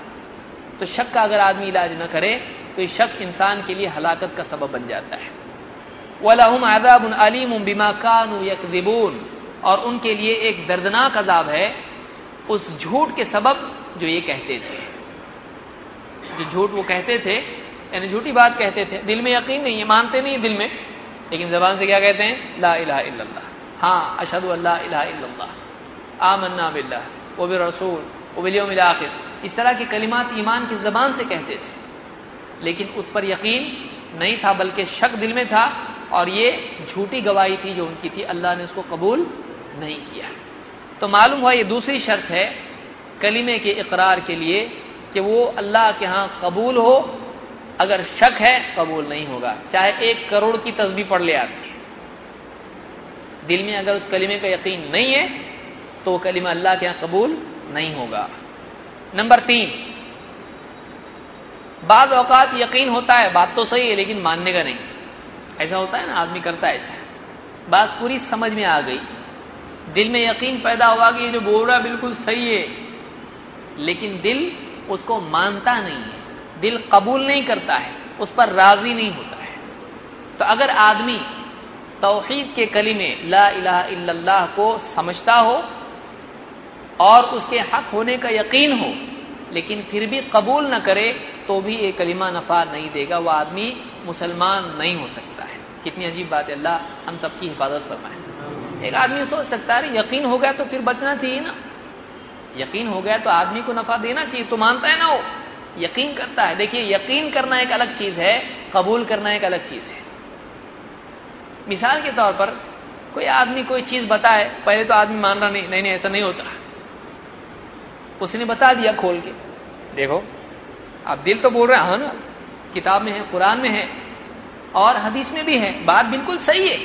Speaker 1: تو شک کا اگر آدمی علاج نہ کرے تو یہ شک انسان کے لیے ہلاکت کا سبب بن جاتا ہے۔ وَلَهُمْ عَذَابٌ عَلِيمٌ بِمَا كَانُوا يَكْذِبُونَ۔ اور ان کے لیے ایک دردناک عذاب ہے اس جھوٹ کے سبب جو یہ کہتے تھے۔ جو جھوٹ وہ کہتے تھے یعنی جھوٹی بات کہتے تھے۔ دل میں یقین نہیں ہے مانتے نہیں دل میں۔ لیکن زبان سے کیا کہتے ہیں؟ لا الہ الا اللہ۔ ہاں اشہد اللہ الہ الا اللہ۔ آمنا باللہ وہ بھی رسول وہ بلیوم الاخر۔ اس طرح کے کلمات ایمان کی زبان سے کہتے تھے۔ لیکن اس پر یقین نہیں تھا، بلکہ شک دل میں تھا۔ اور یہ جھوٹی گواہی تھی جو ان کی تھی، اللہ نے اس کو قبول نہیں کیا۔ تو معلوم ہوا یہ دوسری شرط ہے کلمے کے اقرار کے لیے کہ وہ اللہ کے ہاں قبول ہو۔ اگر شک ہے، قبول نہیں ہوگا۔ چاہے ایک کروڑ کی تصویر پڑھ لے آدمی دل میں اگر اس کلمے کا یقین نہیں ہے، تو وہ کلمہ اللہ کے یہاں قبول نہیں ہوگا۔ نمبر تین، بعض اوقات یقین ہوتا ہے، بات تو صحیح ہے، لیکن ماننے کا نہیں۔ ایسا ہوتا ہے نا، آدمی کرتا ہے ایسا۔ بات پوری سمجھ میں آ گئی۔ دل میں یقین پیدا ہوا کہ یہ جو بول رہا بالکل صحیح ہے، لیکن دل اس کو مانتا نہیں ہے۔ دل قبول نہیں کرتا ہے، اس پر راضی نہیں ہوتا ہے۔ تو اگر آدمی توحید کے کلمے لا الہ الا اللہ کو سمجھتا ہو اور اس کے حق ہونے کا یقین ہو، لیکن پھر بھی قبول نہ کرے، تو بھی یہ کلمہ نفع نہیں دے گا، وہ آدمی مسلمان نہیں ہو سکتا ہے۔ کتنی عجیب بات ہے اللہ ہم سب کی حفاظت فرمائے۔ ایک آدمی سوچ سکتا ہے یقین ہو گیا تو پھر بچنا چاہیے نا۔ یقین ہو گیا تو آدمی کو نفع دینا چاہیے تو مانتا ہے نا وہ۔ یقین کرتا ہے۔ دیکھیے یقین کرنا ایک الگ چیز ہے قبول کرنا ایک الگ چیز ہے۔ مثال کے طور پر کوئی آدمی کوئی چیز بتائے پہلے تو آدمی مان رہا نہیں نہیں نہیں ایسا نہیں ہوتا۔ اس نے بتا دیا کھول کے۔ دیکھو اب دل تو بول رہے ہاں نا کتاب میں ہے قرآن میں ہے۔ اور حدیث میں بھی ہے، بات بالکل صحیح ہے۔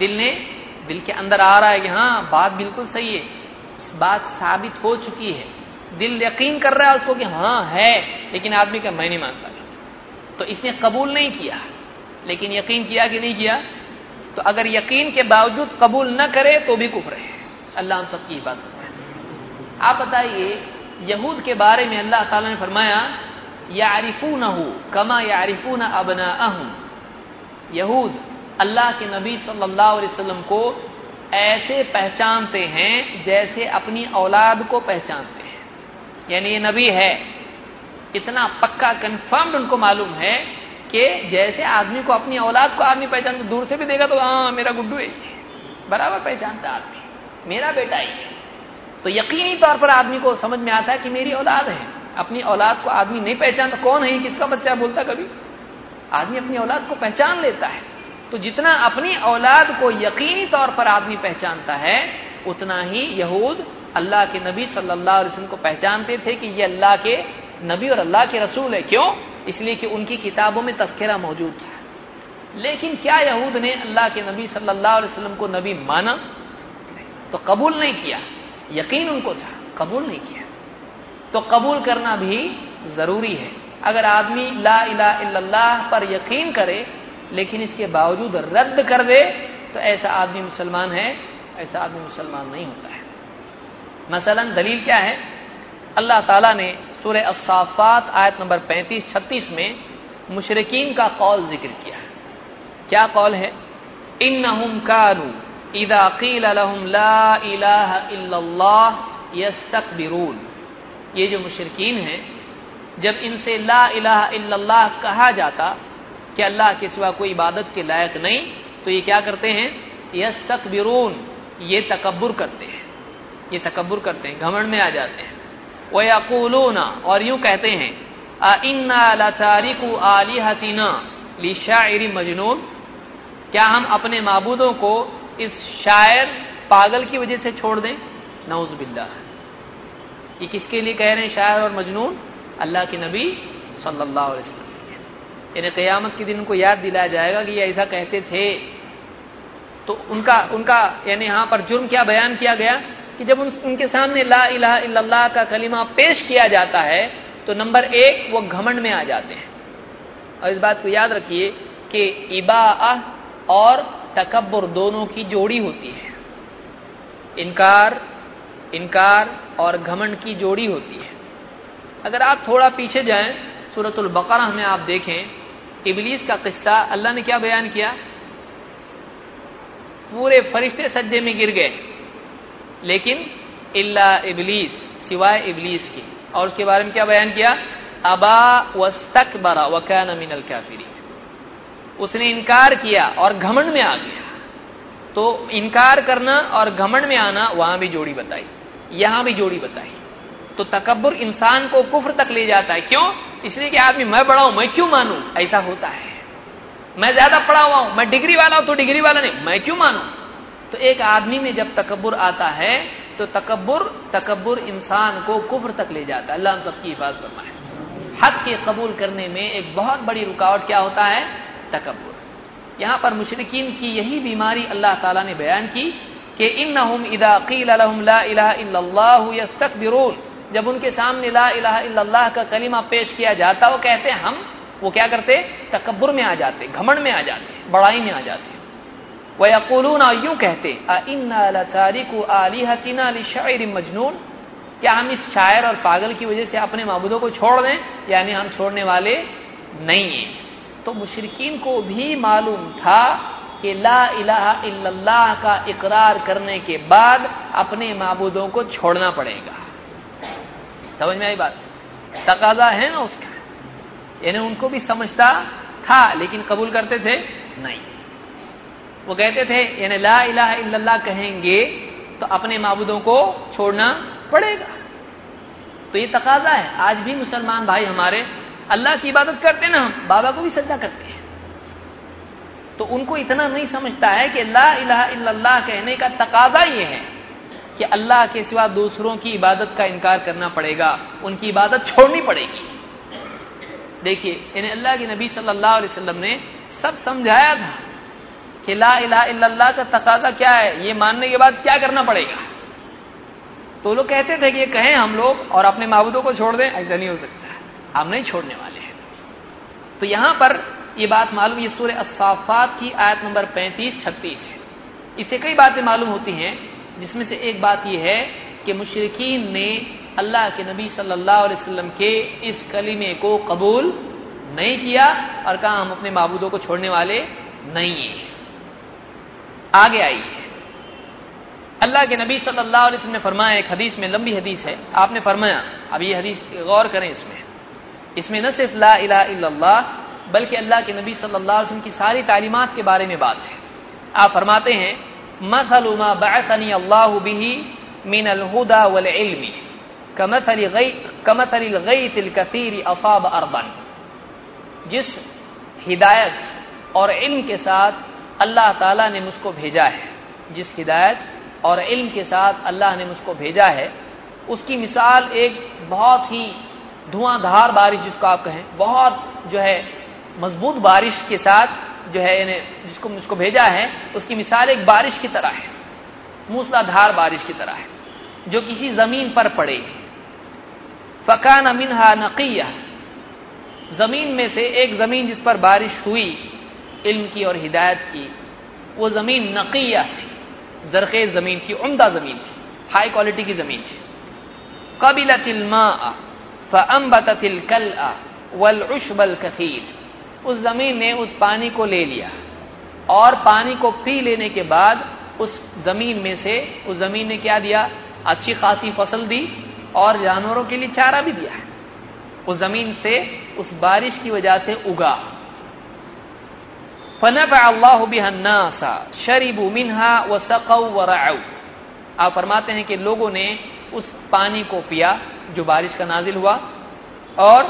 Speaker 1: دل نے دل کے اندر آ رہا ہے کہ ہاں بات بالکل صحیح ہے۔ بات ثابت ہو چکی ہے۔ دل یقین کر رہا ہے اس کو کہ ہاں ہے۔ لیکن آدمی کا میں نہیں مانتا۔ تو اس نے قبول نہیں کیا۔ لیکن یقین کیا کہ نہیں کیا؟ تو اگر یقین کے باوجود قبول نہ کرے تو بھی کفر ہے۔ اللہ ہم سب کی بات آپ بتائیے، یہود کے بارے میں اللہ تعالیٰ نے فرمایا یا نہ ہو کما یا نہ ابنا یہود اللہ کے نبی صلی اللہ علیہ وسلم کو ایسے پہچانتے ہیں جیسے اپنی اولاد کو پہچانتے ہیں۔ یعنی یہ نبی ہے۔ اتنا پکا کنفرمڈ ان کو معلوم ہے کہ جیسے آدمی کو اپنی اولاد کو آدمی پہچانتا دور سے بھی دے گا تو ہاں میرا گڈو ہے۔ برابر پہچانتا آدمی۔ میرا بیٹا ہی ہے۔ تو یقینی طور پر آدمی کو سمجھ میں آتا ہے کہ میری اولاد ہے۔ اپنی اولاد کو آدمی نہیں پہچانتا، کون ہے؟ کس کا بچہ بولتا کبھی۔ آدمی اپنی اولاد کو پہچان لیتا ہے۔ تو جتنا اپنی اولاد کو یقینی طور پر آدمی پہچانتا ہے، اتنا ہی یہود اللہ کے نبی صلی اللہ علیہ وسلم کو پہچانتے تھے کہ یہ اللہ کے نبی اور اللہ کے رسول ہے کیوں؟ اس لیے کہ ان کی کتابوں میں تذکرہ موجود تھا۔ لیکن کیا یہود نے اللہ کے نبی صلی اللہ علیہ وسلم کو نبی مانا؟ تو قبول نہیں کیا۔ یقین ان کو تھا، قبول نہیں کیا۔ تو قبول کرنا بھی ضروری ہے۔ اگر آدمی لا الہ الا اللہ پر یقین کرے لیکن اس کے باوجود رد کر دے تو ایسا آدمی مسلمان ہے، ایسا آدمی مسلمان نہیں ہوتا ہے۔ مثلا دلیل کیا ہے؟ اللہ تعالیٰ نے سورہ الصافات آیت نمبر پینتیس، چھتیس میں مشرقین کا قول ذکر کیا ہے۔ کیا قول ہے؟ ان کانو اذا قیل لهم لا الہ الا اللہ یستکبرون۔ یہ جو مشرقین ہیں جب ان سے لا الہ الا اللہ کہا جاتا کہ اللہ کے سوا کوئی عبادت کے لائق نہیں، تو یہ کیا کرتے ہیں؟ یس یستکبرون، یہ تکبر کرتے ہیں۔ یہ تکبر کرتے ہیں، گھمنڈ میں آ جاتے ہیں۔ وہ یقولون اور یوں کہتے ہیں تاریخ علی حسینہ لشاعری مجنون۔ کیا ہم اپنے معبودوں کو اس شاعر پاگل کی وجہ سے چھوڑ دیں؟ نعوذ باللہ۔ یہ کس کے لیے کہہ رہے ہیں شاعر اور مجنون؟ اللہ کے نبی صلی اللہ علیہ وسلم۔ یعنی قیامت کے دن ان کو یاد دلایا جائے گا کہ یہ ایسا کہتے تھے۔ تو ان کا ان کا یعنی یہاں پر جرم کیا، بیان کیا گیا کہ جب ان کے سامنے لا الہ الا اللہ کا کلمہ پیش کیا جاتا ہے، تو نمبر ایک وہ گھمنڈ میں آ جاتے ہیں۔ اور اس بات کو یاد رکھیے کہ ابا اور تکبر دونوں کی جوڑی ہوتی ہے۔ انکار انکار اور گھمنڈ کی جوڑی ہوتی ہے۔ اگر آپ تھوڑا پیچھے جائیں سورت البقرہ میں آپ دیکھیں، ابلیس کا قصہ اللہ نے کیا بیان کیا؟ پورے فرشتے سجے میں گر گئے، لیکن اللہ ابلیس، سوائے ابلیس کی اور اس کے بارے میں کیا بیان کیا؟ ابا وسط برا وکان من الکافری اس نے انکار کیا اور گھمنڈ میں آ گیا۔ تو انکار کرنا اور گھمنڈ میں آنا وہاں بھی جوڑی بتائی، یہاں بھی جوڑی بتائی۔ تو تکبر انسان کو کفر تک لے جاتا ہے۔ کیوں؟ اس لیے کہ آدمی میں پڑھا ہوں، میں کیوں مانوں؟ ایسا ہوتا ہے۔ میں زیادہ پڑھا ہوا ہوں، میں ڈگری والا ہوں تو ڈگری والا نہیں، میں کیوں مانوں؟ تو ایک آدمی میں جب تکبر آتا ہے تو تکبر تکبر انسان کو کفر تک لے جاتا ہے۔ اللہ ہم سب کی حفاظت کرنا ہے حق کے قبول کرنے میں ایک بہت بڑی رکاوٹ کیا ہوتا ہے؟ تکبر۔ یہاں پر مشرقین کی یہی بیماری اللہ تعالیٰ نے بیان کی کہ ان اذا قیل لهم لا الہ الا اللہ یستکبرون۔ جب ان کے سامنے لا الہ الا اللہ کا کلمہ پیش کیا جاتا، وہ کہتے ہیں ہم؟ وہ کیا کرتے؟ تکبر میں آ جاتے، گھمنڈ میں آ جاتے، بڑائی میں آ جاتے۔ وہ یقولون یوں کہتے تاریخ علی شاعر مجنون۔ کیا ہم اس شاعر اور پاگل کی وجہ سے اپنے معبودوں کو چھوڑ دیں؟ یعنی ہم چھوڑنے والے نہیں ہیں۔ تو مشرقین کو بھی معلوم تھا کہ لا الہ الا اللہ کا اقرار کرنے کے بعد اپنے معبودوں کو چھوڑنا پڑے گا۔ سمجھ میں آئی بات؟ تقاضا ہے نا اس کا۔ یعنی ان کو بھی سمجھتا تھا لیکن قبول کرتے تھے نہیں۔ وہ کہتے تھے یعنی لا الہ الا اللہ کہیں گے تو اپنے معبودوں کو چھوڑنا پڑے گا۔ تو یہ تقاضا ہے۔ آج بھی مسلمان بھائی ہمارے اللہ کی عبادت کرتے نا ہم، بابا کو بھی سجدہ کرتے ہیں۔ تو ان کو اتنا نہیں سمجھتا ہے کہ لا الہ الا اللہ کہنے کا تقاضا یہ ہے۔ کہ اللہ کے سوا دوسروں کی عبادت کا انکار کرنا پڑے گا، ان کی عبادت چھوڑنی پڑے گی۔ دیکھیے یعنی اللہ کے نبی صلی اللہ علیہ وسلم نے سب سمجھایا تھا کہ لا الہ الا اللہ کا تقاضا کیا ہے، یہ ماننے کے بعد کیا کرنا پڑے گا؟ تو لوگ کہتے تھے کہ یہ کہیں ہم لوگ اور اپنے معبودوں کو چھوڑ دیں، ایسا نہیں ہو سکتا۔ ہم نہیں چھوڑنے والے ہیں۔ تو یہاں پر یہ بات معلوم، یہ سورہ اصفافات کی آیت نمبر پینتیس، چھتیس ہے۔ اس سے کئی باتیں معلوم ہوتی ہیں۔ جس میں سے ایک بات یہ ہے کہ مشرقین نے اللہ کے نبی صلی اللہ علیہ وسلم کے اس کلمے کو قبول نہیں کیا اور کہا ہم اپنے معبودوں کو چھوڑنے والے نہیں ہیں۔ آگے آئیے۔ اللہ کے نبی صلی اللہ علیہ وسلم نے فرمایا، ایک حدیث میں، لمبی حدیث ہے۔ آپ نے فرمایا، اب یہ حدیث غور کریں اس میں۔ اس میں نہ صرف لا الہ الا اللہ، بلکہ اللہ کے نبی صلی اللہ علیہ وسلم کی ساری تعلیمات کے بارے میں بات ہے۔ آپ فرماتے ہیں مثل ما بعثني الله به من الهدى والعلم. كمثل کمت علی گئی تل کثیر افاب اربن جس ہدایت اور علم کے ساتھ اللہ تعالیٰ نے مجھ کو بھیجا ہے. جس ہدایت اور علم کے ساتھ اللہ نے مجھ کو بھیجا ہے. اس کی مثال ایک بہت ہی دھواں دھار بارش جس کو آپ کہیں، بہت جو ہے مضبوط بارش کے ساتھ جو ہے یعنی جس کو مجھ کو بھیجا ہے، اس کی مثال ایک بارش کی طرح ہے۔ موسلا دھار بارش کی طرح ہے، جو کسی زمین پر پڑے۔ فقان منہا نقیہ زمین میں سے ایک زمین جس پر بارش ہوئی، علم کی اور ہدایت کی، وہ زمین نقیہ تھی۔ زرخیز زمین تھی عمدہ زمین تھی۔ ہائی کوالٹی کی زمین تھی۔ قبل الماء فانبتت الكلأ والعشب الكثير۔ اس زمین نے اس پانی کو لے لیا اور پانی کو پی لینے کے بعد اس زمین میں سے اس زمین نے کیا دیا؟ اچھی خاصی فصل دی اور جانوروں کے لیے چارہ بھی دیا اس زمین سے اس بارش کی وجہ سے اگا۔ فنفع اللہ الناس شربوا منها وسقوا ورعوا۔ آپ فرماتے ہیں کہ لوگوں نے اس پانی کو پیا جو بارش کا نازل ہوا اور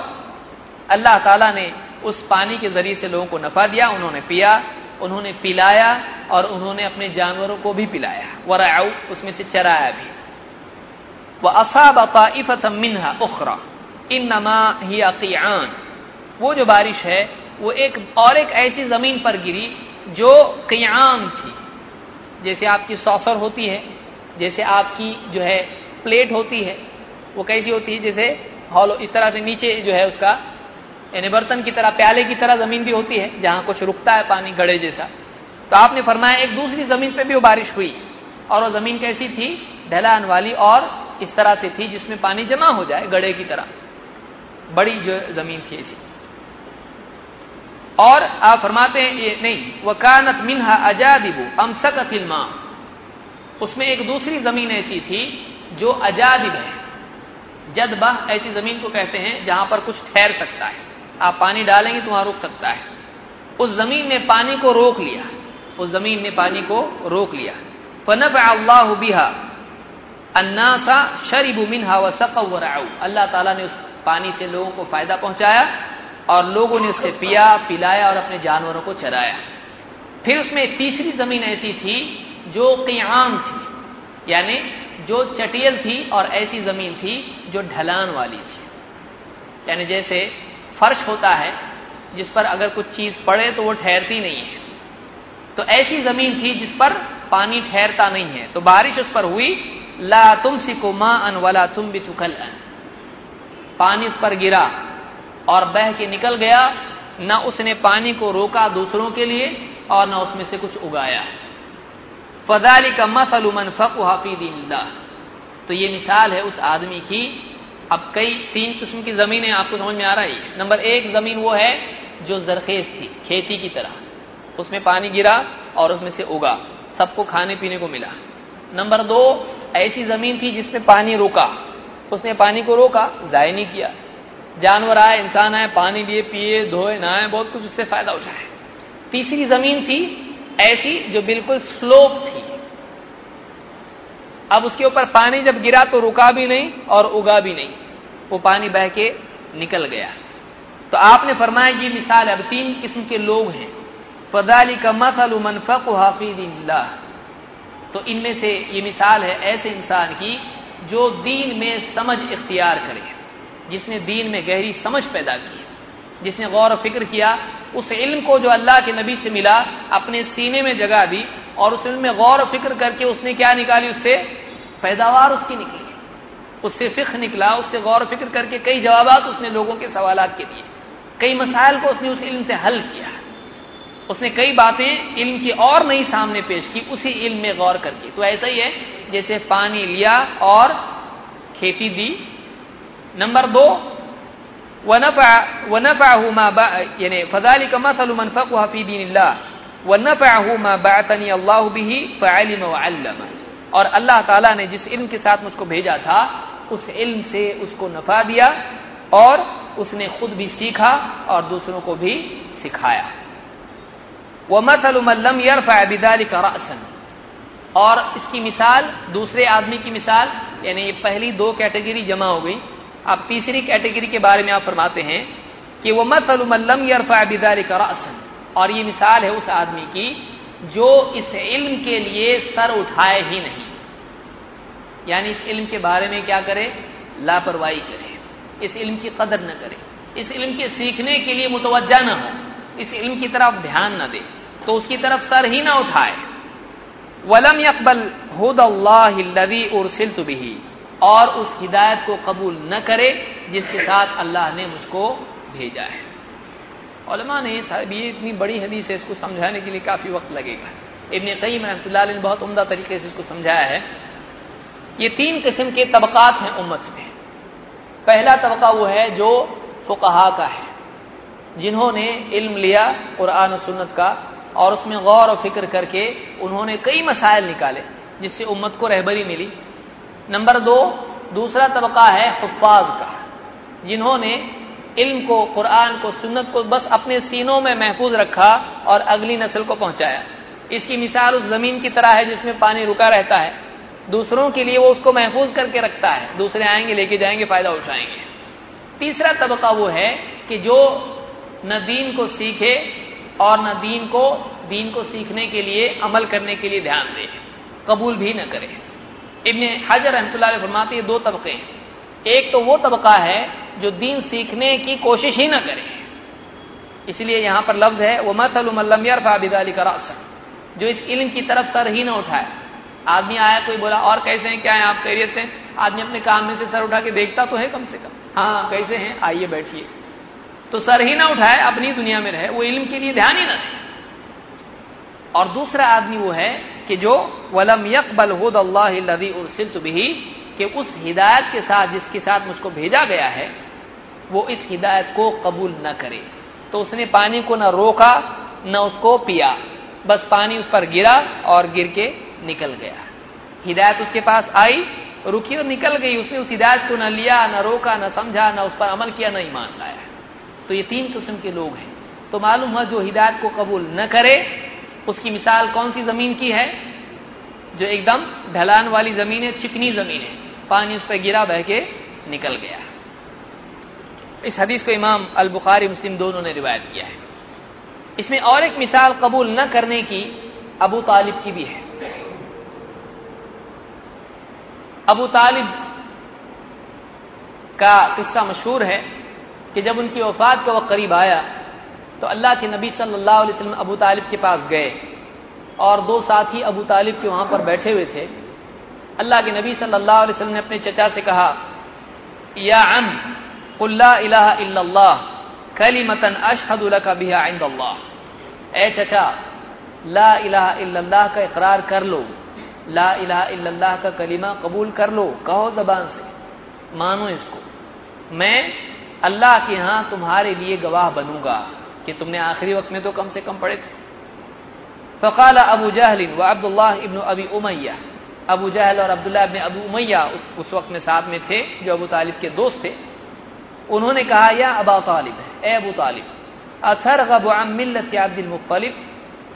Speaker 1: اللہ تعالیٰ نے اس پانی کے ذریعے سے لوگوں کو نفع دیا، انہوں نے پیا، انہوں نے پلایا اور انہوں نے اپنے جانوروں کو بھی پلایا۔ ورعوا، اس میں سے چرایا بھی۔ وہ اصاب طائفة منها اخرى انما هي قيعان۔ وہ جو بارش ہے، وہ ایک اور ایک ایسی زمین پر گری جو قیام تھی۔ جیسے آپ کی سوسر ہوتی ہے، جیسے آپ کی جو ہے پلیٹ ہوتی ہے، وہ کیسی ہوتی ہے؟ جیسے ہالو اس طرح سے نیچے جو ہے اس کا یعنی برتن کی طرح، پیالے کی طرح زمین بھی ہوتی ہے، جہاں کچھ رکتا ہے پانی گڑے جیسا۔ تو آپ نے فرمایا ایک دوسری زمین پہ بھی وہ بارش ہوئی، اور وہ زمین کیسی تھی؟ ڈھلان والی، اور اس طرح سے تھی جس میں پانی جمع ہو جائے گڑے کی طرح۔ بڑی جو زمین تھی ایسی اور آپ فرماتے ہیں، یہ نہیں وہ کانت منہا اجادب ام اس میں ایک دوسری زمین ایسی تھی جو اجادب ہے۔ جدبہ ایسی زمین کو کہتے ہیں جہاں پر کچھ ٹھہر سکتا ہے۔ آپ پانی ڈالیں گے تو وہاں رک سکتا ہے۔ اس زمین نے پانی کو روک لیا۔ اس زمین نے پانی کو روک لیا۔ فنب اللہ بہا اناسا شریب منہا و اللہ تعالیٰ نے اس پانی سے لوگوں کو فائدہ پہنچایا اور لوگوں نے اس سے پیا، پلایا اور اپنے جانوروں کو چرایا۔ پھر اس میں تیسری زمین ایسی تھی جو قیام تھی یعنی جو چٹیل تھی اور ایسی زمین تھی جو ڈھلان والی تھی۔ یعنی جیسے فرش ہوتا ہے جس پر اگر کچھ چیز پڑے تو وہ ٹھہرتی نہیں ہے۔ تو ایسی زمین تھی جس پر پانی ٹھہرتا نہیں ہے۔ تو بارش اس پر ہوئی، لا تم سکو ماں ان والا تم بھی چکل پانی اس پر گرا اور بہ کے نکل گیا۔ نہ اس نے پانی کو روکا دوسروں کے لیے اور نہ اس میں سے کچھ اگایا۔ فضالی کا مسل منفق حافظ تو یہ مثال ہے اس آدمی کی اب کئی تین قسم کی زمینیں آپ کو سمجھ میں آ رہی ہے۔ نمبر ایک زمین وہ ہے جو زرخیز تھی، کھیتی کی طرح۔ اس میں پانی گرا اور اس میں سے اگا، سب کو کھانے پینے کو ملا۔ نمبر دو، ایسی زمین تھی جس میں پانی روکا۔ اس نے پانی کو روکا، ضائع نہیں کیا۔ جانور آئے، انسان آئے، پانی لیے پیے دھوئے، نہائے، بہت کچھ اس سے فائدہ اٹھائے۔ تیسری زمین تھی ایسی جو بالکل سلوپ تھی۔ اب اس کے اوپر پانی جب گرا تو رکا بھی نہیں اور اگا بھی نہیں۔ وہ پانی بہ کے نکل گیا۔ تو آپ نے فرمایا یہ مثال اب تین قسم کے لوگ ہیں۔ فضالی کا مسل منفق حافظ اللہ تو ان میں سے یہ مثال ہے ایسے انسان کی جو دین میں سمجھ اختیار کرے۔ جس نے دین میں گہری سمجھ پیدا کی۔ جس نے غور و فکر کیا۔ اس علم کو جو اللہ کے نبی سے ملا، اپنے سینے میں جگہ دی۔ اور اس علم میں غور و فکر کر کے اس نے کیا نکالی؟ اس سے پیداوار اس کی نکلی۔ اس سے فکر نکلا، اس سے غور و فکر کر کے کئی جوابات اس نے لوگوں کے سوالات کے دیے۔ کئی مسائل کو اس نے اس علم سے حل کیا۔ اس نے کئی باتیں علم کی اور نئی سامنے پیش کی، اسی علم میں غور کر کے۔ تو ایسا ہی ہے، جیسے پانی لیا اور کھیتی دی۔ نمبر دو، ونفع ونفعه ما با یعنی فذلك مثل من فقه في دين الله۔ ونفعه ما بعثني اور اللہ تعالی نے جس علم کے ساتھ مجھ کو بھیجا تھا، اس علم سے اس کو نفع دیا اور اس نے خود بھی سیکھا اور دوسروں کو بھی سکھایا. ومثل من لم يرفع بذلك راسا اور اس کی مثال، دوسرے آدمی کی مثال یعنی یہ پہلی دو کیٹیگری جمع ہو گئی. اب تیسری کیٹیگری کے بارے میں آپ فرماتے ہیں کہ وہ مسل ملم یارفا بدار کا اور یہ مثال ہے اس آدمی کی جو اس علم کے لیے سر اٹھائے ہی نہیں۔ یعنی اس علم کے بارے میں کیا کرے؟ لاپرواہی کرے۔ اس علم کی قدر نہ کرے۔ اس علم کے سیکھنے کے لیے متوجہ نہ ہو۔ اس علم کی طرف دھیان نہ دے۔ تو اس کی طرف سر ہی نہ اٹھائے۔ ولم اکبل ہد اللہ ارسلت بھی اور اس ہدایت کو قبول نہ کرے جس کے ساتھ اللہ نے مجھ کو بھیجا ہے۔ علماء نے یہ اتنی بڑی حدیث ہے، اس کو سمجھانے کے لیے کافی وقت لگے گا۔ ابن قیم رحمۃ اللہ علیہ نے بہت عمدہ طریقے سے اس کو سمجھایا ہے۔ یہ تین قسم کے طبقات ہیں امت میں۔ پہلا طبقہ وہ ہے جو فقہا کا ہے، جنہوں نے علم لیا قرآن و سنت کا اور اس میں غور و فکر کر کے انہوں نے کئی مسائل نکالے جس سے امت کو رہبری ملی۔ نمبر دو، دوسرا طبقہ ہے حفاظ کا، جنہوں نے علم کو، قرآن کو، سنت کو بس اپنے سینوں میں محفوظ رکھا اور اگلی نسل کو پہنچایا۔ اس کی مثال اس زمین کی طرح ہے جس میں پانی رکا رہتا ہے۔ دوسروں کے لیے وہ اس کو محفوظ کر کے رکھتا ہے۔ دوسرے آئیں گے، لے کے جائیں گے، فائدہ اٹھائیں گے۔ تیسرا طبقہ وہ ہے کہ جو نہ دین کو سیکھے اور نہ دین کو دین کو سیکھنے کے لیے، عمل کرنے کے لیے دھیان دے۔ قبول بھی نہ کرے۔ ابن حجر رحمۃ اللہ علیہ فرماتے یہ دو طبقے ہیں۔ ایک تو وہ طبقہ ہے جو دین سیکھنے کی کوشش ہی نہ کرے۔ اس لیے یہاں پر لفظ ہے وہ مسلم فابد علی کا جو اس علم کی طرف سر ہی نہ اٹھائے۔ آدمی آیا، کوئی بولا، اور کیسے ہیں؟ کیا ہیں؟ آپ خیریت سے آدمی اپنے کام میں سے سر اٹھا کے دیکھتا تو ہے کم سے کم۔ ہاں کیسے ہیں؟ آئیے بیٹھیے۔ تو سر ہی نہ اٹھائے، اپنی دنیا میں رہے، وہ علم کے لیے دھیان ہی نہ دے۔ اور دوسرا آدمی وہ ہے کہ جو ولم یکبل ہد اللہ ارسلت بھی کہ اس ہدایت کے ساتھ جس کے ساتھ مجھ کو بھیجا گیا ہے، وہ اس ہدایت کو قبول نہ کرے۔ تو اس نے پانی کو نہ روکا، نہ اس کو پیا، بس پانی اس پر گرا اور گر کے نکل گیا۔ ہدایت اس کے پاس آئی، رکی اور نکل گئی۔ اس نے اس ہدایت کو نہ لیا، نہ روکا، نہ سمجھا، نہ اس پر عمل کیا، نہ ایمان لایا۔ تو یہ تین قسم کے لوگ ہیں۔ تو معلوم ہے جو ہدایت کو قبول نہ کرے، اس کی مثال کون سی زمین کی ہے؟ جو ایک دم ڈھلان والی زمین ہے، چکنی زمین ہے۔ پانی اس پہ گرا بہ کے نکل گیا۔ اس حدیث کو امام البخاری مسلم دونوں نے روایت کیا ہے۔ اس میں اور ایک مثال قبول نہ کرنے کی ابو طالب کی بھی ہے۔ ابو طالب کا قصہ مشہور ہے کہ جب ان کی وفات کا وقت قریب آیا تو اللہ کے نبی صلی اللہ علیہ وسلم ابو طالب کے پاس گئے اور دو ساتھی ابو طالب کے وہاں پر بیٹھے ہوئے تھے۔ اللہ کے نبی صلی اللہ علیہ وسلم نے اپنے چچا سے کہا، یا عم اللہ الہ الا اللہ کلی متن اشحد اللہ عند اللہ. اے چچا، لا الہ الا اللہ کا اقرار کر لو، لا الہ الا اللہ کا کلمہ قبول کر لو، کہو زبان سے، مانو اس کو، میں اللہ کے ہاں تمہارے لیے گواہ بنوں گا، کہ تم نے آخری وقت میں تو کم سے کم پڑھے تھے۔ فقال ابو جہل و عبد اللہ ابن ابی امیہ ابو جہل اور عبداللہ ابن ابو امیہ اس, اس وقت میں ساتھ میں تھے جو ابو طالب کے دوست تھے۔ انہوں نے کہا یا ابا طالب اے ابو طالب اثر غب ملت عبد المطلب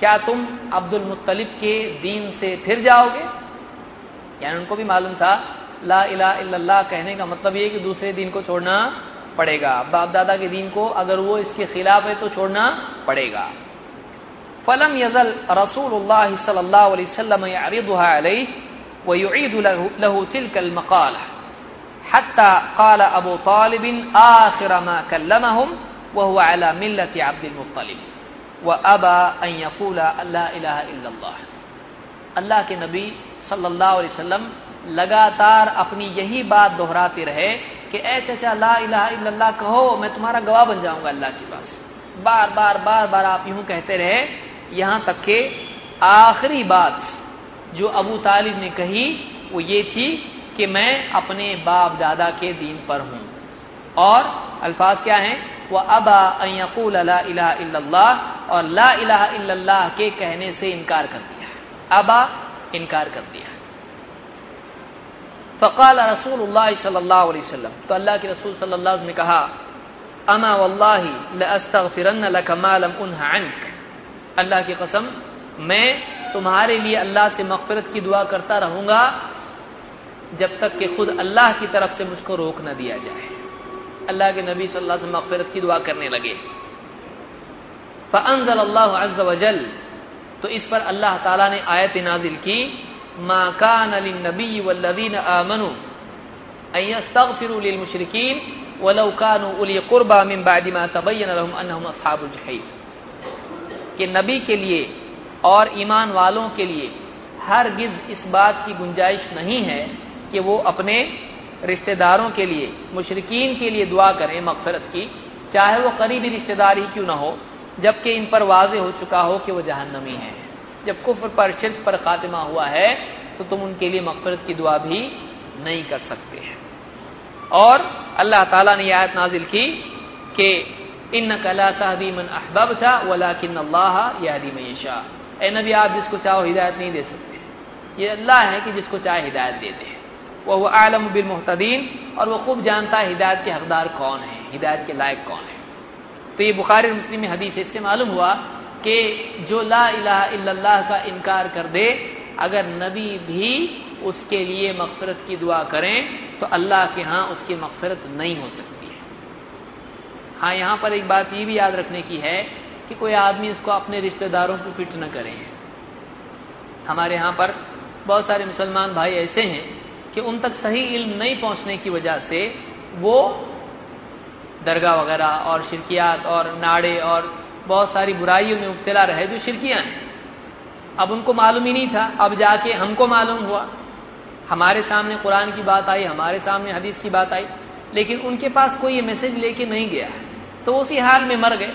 Speaker 1: کیا تم عبد المطلب کے دین سے پھر جاؤ گے؟ یعنی ان کو بھی معلوم تھا لا الہ الا اللہ کہنے کا مطلب یہ کہ دوسرے دین کو چھوڑنا پڑے گا۔ باپ دادا کے دین کو اگر وہ اس کے خلاف ہے تو چھوڑنا پڑے گا۔ فلم یزل رسول اللہ صلی اللہ علیہ وسلم يعرضها عليه ويعيد له, له تلك المقالة. حتى قال ابو طالب آخر ما كلمهم وهو على ملة عبد المطلب. وابا ان يقول لا الہ الا اللہ اللہ کے نبی صلی اللہ علیہ وسلم لگاتار اپنی یہی بات دہراتے رہے کہ اے چچا لا الہ الا اللہ کہو میں تمہارا گواہ بن جاؤں گا اللہ کے پاس۔ بار بار بار بار آپ یوں کہتے رہے یہاں تک کہ آخری بات جو ابو طالب نے کہی، وہ یہ تھی کہ میں اپنے باپ دادا کے دین پر ہوں۔ اور الفاظ کیا ہیں؟ وہ ابا یقول اللہ الہ الا اللہ، اور لا الہ الا اللہ کے کہنے سے انکار کر دیا ابا انکار کر دیا فقال رسول اللہ صلی اللہ علیہ وسلم، تو اللہ کے رسول صلی اللہ علیہ وسلم نے کہا، اما واللہ لاستغفرن لك ما لم انه عنك اللہ کی قسم، میں تمہارے لیے اللہ سے مغفرت کی دعا کرتا رہوں گا، جب تک کہ خود اللہ کی طرف سے مجھ کو روک نہ دیا جائے۔ اللہ کے نبی صلی اللہ علیہ وسلم مغفرت کی دعا کرنے لگے۔ فانزل اللہ عز وجل۔ تو اس پر اللہ تعالی نے آیت نازل کی۔ ما كان للنبي والذين امنوا ان يستغفروا للمشركين ولو كانوا اولي قربى من بعد ما تبين لهم انهم اصحاب الجحيم۔ کہ نبی کے لیے اور ایمان والوں کے لیے ہرگز اس بات کی گنجائش نہیں ہے کہ وہ اپنے رشتہ داروں کے لیے مشرقین کے لیے دعا کریں مغفرت کی، چاہے وہ قریبی رشتہ دار ہی کیوں نہ ہو، جبکہ ان پر واضح ہو چکا ہو کہ وہ جہنمی ہے جب کفر پر شرک پر خاتمہ ہوا ہے، تو تم ان کے لیے مغفرت کی دعا بھی نہیں کر سکتے۔ ہیں اور اللہ تعالیٰ نے آیت نازل کی کہ ان کلا تحدی من احباب تھا ولا کن اللہ یادی میشا اے نبی، آپ جس کو چاہو ہدایت نہیں دے سکتے۔ یہ اللہ ہے کہ جس کو چاہے ہدایت دے دے۔ وہ عالم بالمحتدین اور وہ خوب جانتا ہے ہدایت کے حقدار کون ہے ہدایت کے لائق کون ہے تو یہ بخاری مسلم حدیث اس سے معلوم ہوا کہ جو لا الہ الا اللہ کا انکار کر دے، اگر نبی بھی اس کے لیے مغفرت کی دعا کریں، تو اللہ کے ہاں اس کی مغفرت نہیں ہو سکتی ہے۔ ہاں یہاں پر ایک بات یہ بھی یاد رکھنے کی ہے کہ کوئی آدمی اس کو اپنے رشتہ داروں کو فٹ نہ کرے۔ ہمارے ہاں پر بہت سارے مسلمان بھائی ایسے ہیں کہ ان تک صحیح علم نہیں پہنچنے کی وجہ سے وہ درگاہ وغیرہ اور شرکیات اور ناڑے اور بہت ساری برائیوں میں مبتلا رہے جو شرکیاں ہیں۔ اب ان کو معلوم ہی نہیں تھا، اب جا کے ہم کو معلوم ہوا۔ ہمارے سامنے قرآن کی بات آئی، ہمارے سامنے حدیث کی بات آئی، لیکن ان کے پاس کوئی یہ میسج لے کے نہیں گیا۔ تو اسی حال میں مر گئے۔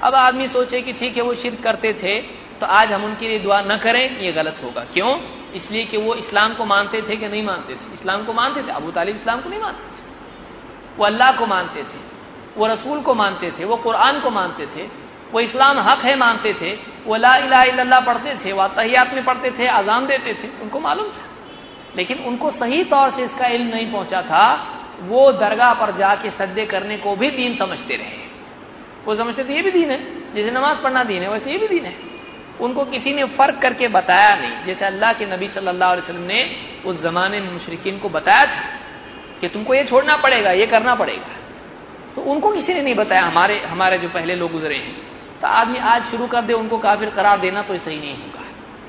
Speaker 1: اب آدمی سوچے کہ ٹھیک ہے، وہ شرک کرتے تھے، تو آج ہم ان کے لیے دعا نہ کریں، یہ غلط ہوگا۔ کیوں؟ اس لیے کہ وہ اسلام کو مانتے تھے کہ نہیں مانتے تھے۔ اسلام کو مانتے تھے، ابو طالب اسلام کو نہیں مانتے تھے۔ وہ اللہ کو مانتے تھے، وہ رسول کو مانتے تھے، وہ قرآن کو مانتے تھے، وہ اسلام حق ہے مانتے تھے، وہ لا الہ الا اللہ پڑھتے تھے، وہ تحیات میں پڑھتے تھے، اذان دیتے تھے، ان کو معلوم تھا۔ لیکن ان کو صحیح طور سے اس کا علم نہیں پہنچا تھا، وہ درگاہ پر جا کے سجدے کرنے کو بھی دین سمجھتے رہے۔ وہ سمجھتے تھے یہ بھی دین ہے جیسے نماز پڑھنا دین ہے، ویسے یہ بھی دین ہے۔ ان کو کسی نے فرق کر کے بتایا نہیں۔ جیسے اللہ کے نبی صلی اللہ علیہ وسلم نے اس زمانے میں مشرقین کو بتایا تھا کہ تم کو یہ چھوڑنا پڑے گا، یہ کرنا پڑے گا۔ تو ان کو کسی نے نہیں بتایا، ہمارے ہمارے جو پہلے لوگ گزرے ہیں۔ تو آدمی آج شروع کر دے، ان کو کافر قرار دینا تو صحیح نہیں ہوگا۔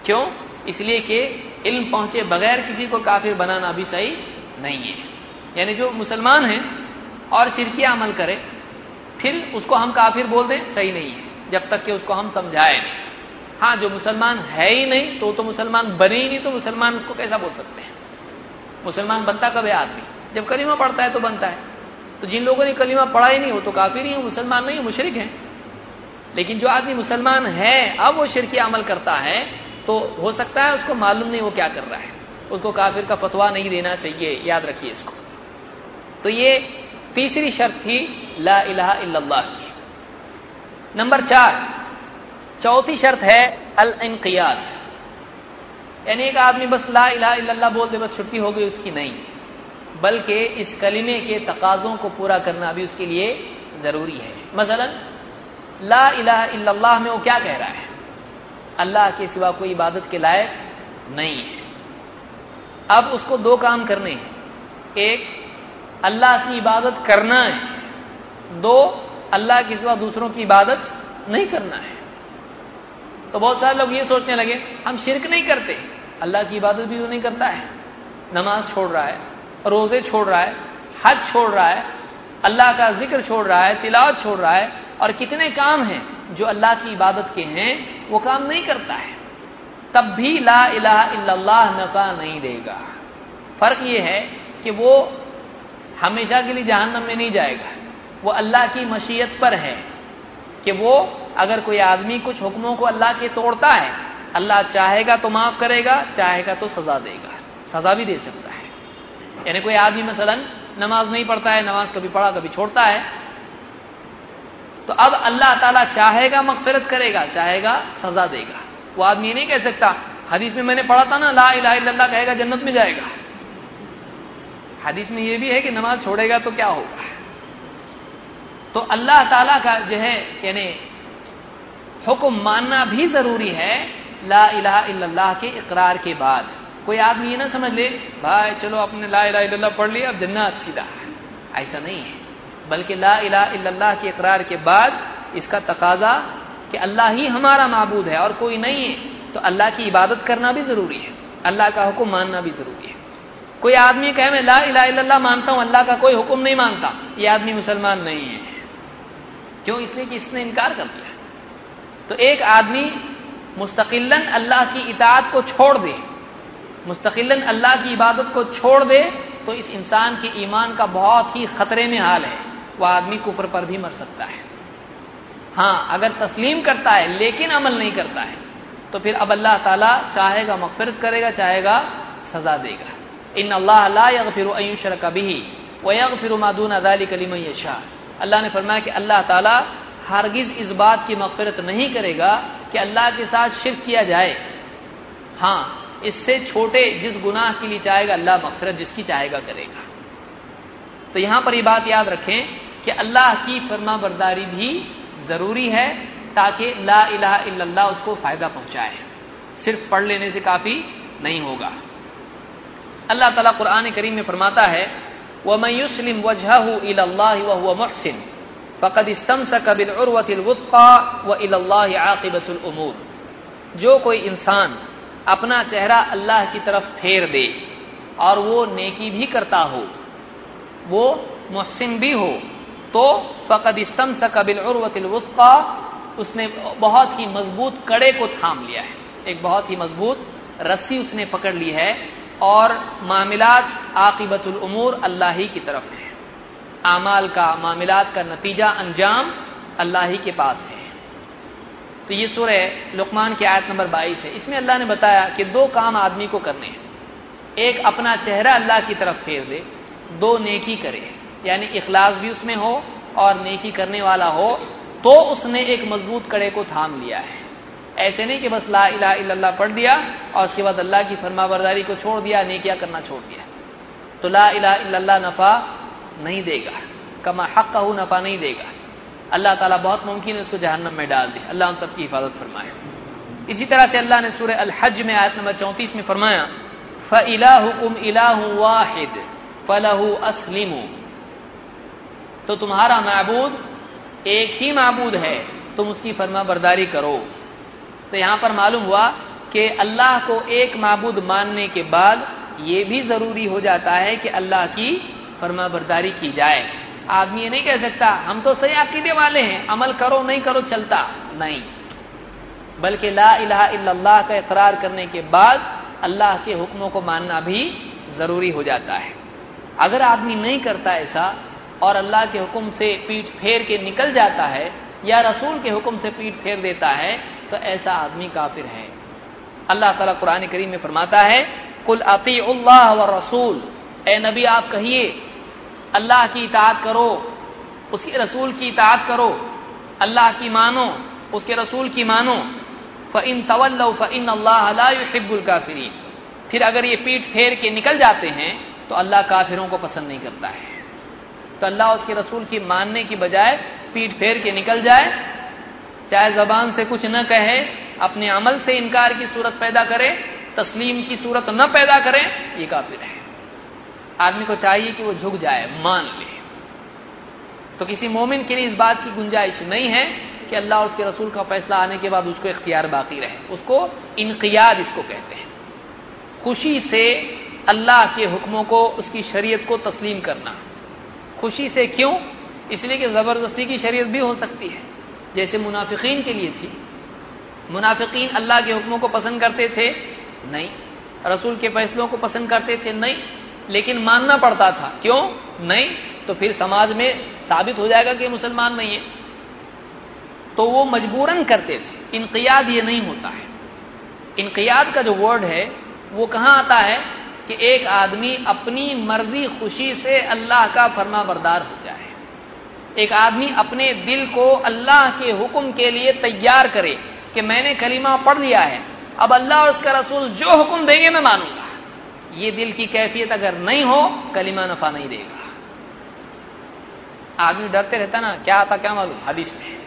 Speaker 1: کیوں؟ اس لیے کہ علم پہنچے بغیر کسی کو کافر بنانا بھی صحیح نہیں ہے۔ یعنی جو مسلمان ہیں اور شرکی عمل کرے پھر اس کو ہم کافر بول دیں، صحیح نہیں ہے۔ جب تک کہ اس کو ہم سمجھائیں نہیں۔ ہاں جو مسلمان ہے ہی نہیں، تو تو مسلمان بنے ہی نہیں، تو مسلمان اس کو کیسا بول سکتے ہیں؟ مسلمان بنتا کب ہے آدمی؟ جب کلمہ پڑھتا ہے تو بنتا ہے۔ تو جن لوگوں نے کلمہ پڑھا ہی نہیں ہو تو کافر ہی ہو مسلمان نہیں مشرق ہیں۔ لیکن جو آدمی مسلمان ہے، اب وہ شرکی عمل کرتا ہے، تو ہو سکتا ہے اس کو معلوم نہیں وہ کیا کر رہا ہے۔ اس کو کافر کا فتوا نہیں دینا چاہیے، یاد رکھیے اس کو۔ تو یہ تیسری شرط تھی لا الہ الا اللہ. کی نمبر چار، چوتھی شرط ہے الانقیاد. یعنی ایک آدمی بس لا الہ الا اللہ بول دے بس چھٹی ہو گئی اس کی نہیں، بلکہ اس کلمے کے تقاضوں کو پورا کرنا بھی اس کے لیے ضروری ہے. مثلا، لا الہ الا اللہ میں وہ کیا کہہ رہا ہے؟ اللہ کے سوا کوئی عبادت کے لائق نہیں ہے. اب اس کو دو کام کرنے ہیں. ایک، اللہ کی عبادت کرنا ہے. دو، اللہ کے سوا دوسروں کی عبادت نہیں کرنا ہے۔ تو بہت سارے لوگ یہ سوچنے لگے، ہم شرک نہیں کرتے، اللہ کی عبادت بھی تو نہیں کرتا ہے۔ نماز چھوڑ رہا ہے، روزے چھوڑ رہا ہے، حج چھوڑ رہا ہے، اللہ کا ذکر چھوڑ رہا ہے، تلاوت چھوڑ رہا ہے۔ اور کتنے کام ہیں جو اللہ کی عبادت کے ہیں، وہ کام نہیں کرتا ہے۔ تب بھی لا الہ الا اللہ نفع نہیں دے گا۔ فرق یہ ہے کہ وہ ہمیشہ کے لیے جہنم میں نہیں جائے گا۔ وہ اللہ کی مشیت پر ہے کہ وہ اگر کوئی آدمی کچھ حکموں کو اللہ کے توڑتا ہے، اللہ چاہے گا تو معاف کرے گا، چاہے گا تو سزا دے گا۔ سزا بھی دے سکتا ہے۔ یعنی کوئی آدمی مثلا نماز نہیں پڑھتا ہے، نماز کبھی پڑھا کبھی چھوڑتا ہے، تو اب اللہ تعالیٰ چاہے گا مغفرت کرے گا، چاہے گا سزا دے گا۔ وہ آدمی یہ نہیں کہہ سکتا، حدیث میں میں نے پڑھا تھا نا، لا الہ الا اللہ کہے گا جنت میں جائے گا۔ حدیث میں یہ بھی ہے کہ نماز چھوڑے گا تو کیا ہوگا؟ تو اللہ تعالیٰ کا جو ہے یعنی حکم ماننا بھی ضروری ہے، لا الہ الا اللہ کے اقرار کے بعد۔ کوئی آدمی یہ نہ سمجھ لے، بھائی چلو اپنے لا الہ الا اللہ پڑھ لیا، اب جنت سیدھا ایسا نہیں ہے۔ بلکہ لا الہ الا اللہ کے اقرار کے بعد اس کا تقاضا کہ اللہ ہی ہمارا معبود ہے اور کوئی نہیں ہے، تو اللہ کی عبادت کرنا بھی ضروری ہے۔ اللہ کا حکم ماننا بھی ضروری ہے۔ کوئی آدمی کہ میں لا الہ الا اللہ مانتا ہوں، اللہ کا کوئی حکم نہیں مانتا۔ یہ آدمی مسلمان نہیں ہے۔ کیوں اس لیے کہ اس نے انکار کر دیا تو ایک آدمی مستقل اللہ کی اطاعت کو چھوڑ دے مستقل اللہ کی عبادت کو چھوڑ دے، تو اس انسان کے ایمان کا بہت ہی خطرے میں حال ہے۔ وہ آدمی کفر پر بھی مر سکتا ہے۔ ہاں اگر تسلیم کرتا ہے لیکن عمل نہیں کرتا ہے، تو پھر اب اللہ تعالیٰ چاہے گا مغفرت کرے گا، چاہے گا سزا دے گا۔ ان اللہ لا يغفر ان يشرك به ويغفر ما دون ذلك لمن يشاء اللہ نے فرمایا کہ اللہ تعالیٰ ہرگز اس بات کی مغفرت نہیں کرے گا کہ اللہ کے ساتھ شرک کیا جائے۔ ہاں اس سے چھوٹے جس گناہ کے لیے چاہے گا، اللہ مغفرت جس کی چاہے گا کرے گا۔ تو یہاں پر یہ بات یاد رکھیں کہ اللہ کی فرما برداری بھی ضروری ہے تاکہ لا الہ الا اللہ اس کو فائدہ پہنچائے۔ صرف پڑھ لینے سے کافی نہیں ہوگا۔ اللہ تعالیٰ قرآن کریم میں فرماتا ہے وَمَن يُسْلِمْ وَجْهَهُ إِلَى اللَّهِ وَهُوَ مُحْسِنٌ فَقَدْ اسْتَمْسَكَ بِالْعُرْوَةِ الْوُثْقَى وَإِلَى اللَّهِ عَاقِبَةُ الْأُمُورِ۔ جو کوئی انسان اپنا چہرہ اللہ کی طرف پھیر دے اور وہ نیکی بھی کرتا ہو، وہ محسن بھی ہو، تو فقد استمسك بالعروة الوثقى، اس نے بہت ہی مضبوط کڑے کو تھام لیا ہے۔ ایک بہت ہی مضبوط رسی اس نے پکڑ لی ہے۔ اور معاملات عاقبت الامور اللہ ہی کی طرف ہے اعمال کا، معاملات کا نتیجہ انجام اللہ ہی کے پاس ہے۔ تو یہ سورہ لقمان کی آیت نمبر بائیس ہے۔ اس میں اللہ نے بتایا کہ دو کام آدمی کو کرنے ہیں۔ ایک اپنا چہرہ اللہ کی طرف پھیر دے، دو نیکی کرے۔ یعنی اخلاص بھی اس میں ہو اور نیکی کرنے والا ہو، تو اس نے ایک مضبوط کڑے کو تھام لیا ہے۔ ایسے نہیں کہ بس لا الہ الا اللہ پڑھ دیا اور اس کے بعد اللہ کی فرما برداری کو چھوڑ دیا نیکیا کرنا چھوڑ دیا۔ تو لا الہ الا اللہ نفع نہیں دے گا۔ کما حق کا نفع نہیں دے گا۔ اللہ تعالیٰ بہت ممکن ہے اس کو جہنم میں ڈال دے۔ اللہ ہم سب کی حفاظت فرمائے۔ اسی طرح سے اللہ نے سورہ الحج میں آیت نمبر چونتیس میں فرمایا فَإِلَاهُكُمْ إِلَاهُ وَاحِدٌ فَلَهُ أَسْلِمُوا تو تمہارا معبود ایک ہی معبود ہے، تم اس کی فرما برداری کرو۔ تو یہاں پر معلوم ہوا کہ اللہ کو ایک معبود ماننے کے بعد یہ بھی ضروری ہو جاتا ہے کہ اللہ کی فرما برداری کی جائے۔ آدمی یہ نہیں کہہ سکتا، ہم تو صحیح عقیدے والے ہیں، عمل کرو، نہیں کرو، چلتا۔ نہیں۔ بلکہ لا الہ الا اللہ کا اقرار کرنے کے بعد اللہ کے حکموں کو ماننا بھی ضروری ہو جاتا ہے۔ اگر آدمی نہیں کرتا ایسا اور اللہ کے حکم سے پیٹ پھیر کے نکل جاتا ہے یا رسول کے حکم سے پیٹ پھیر دیتا ہے تو ایسا آدمی کافر ہے۔ اللہ تعالیٰ قرآن کریم میں فرماتا ہے کل عطی اللہ و رسول اے نبی، آپ کہیے، اللہ کی اطاعت کرو اس کے رسول کی اطاعت کرو، اللہ کی مانو، اس کے رسول کی مانو۔ فعن طول فعن اللہ حب الکافری پھر اگر یہ پیٹ پھیر کے نکل جاتے ہیں، تو اللہ کافروں کو پسند نہیں کرتا ہے۔ تو اللہ اس کے رسول کی ماننے کی بجائے پیٹ پھیر کے نکل جائے چاہے زبان سے کچھ نہ کہے، اپنے عمل سے انکار کی صورت پیدا کرے، تسلیم کی صورت نہ پیدا کرے، یہ کافر ہے۔ آدمی کو چاہیے کہ وہ جھک جائے، مان لے۔ تو کسی مومن کے لیے اس بات کی گنجائش نہیں ہے کہ اللہ اور اس کے رسول کا فیصلہ آنے کے بعد اس کو اختیار باقی رہے۔ اس کو انقیاد اس کو کہتے ہیں۔ خوشی سے اللہ کے حکموں کو، اس کی شریعت کو تسلیم کرنا۔ خوشی سے کیوں؟ اس لیے کہ زبردستی کی شریعت بھی ہو سکتی ہے۔ جیسے منافقین کے لیے تھی۔ منافقین اللہ کے حکموں کو پسند کرتے تھے؟ نہیں۔ رسول کے فیصلوں کو پسند کرتے تھے؟ نہیں۔ لیکن ماننا پڑتا تھا۔ کیوں؟ نہیں۔ تو پھر سماج میں ثابت ہو جائے گا کہ مسلمان نہیں ہے۔ تو وہ مجبوراً کرتے تھے۔ انقیاد یہ نہیں ہوتا ہے۔ انقیاد کا جو ورڈ ہے، وہ کہاں آتا ہے؟ کہ ایک آدمی اپنی مرضی، خوشی سے اللہ کا فرما بردار ہو جائے۔ ایک آدمی اپنے دل کو اللہ کے حکم کے لیے تیار کرے کہ میں نے کلمہ پڑھ لیا ہے، اب اللہ اور اس کا رسول جو حکم دیں گے میں مانوں گا۔ یہ دل کی کیفیت اگر نہیں ہو، کلمہ نفع نہیں دے گا۔ آدمی ڈرتے رہتا نا، کیا آتا، کیا معلوم؟ حدیث میں۔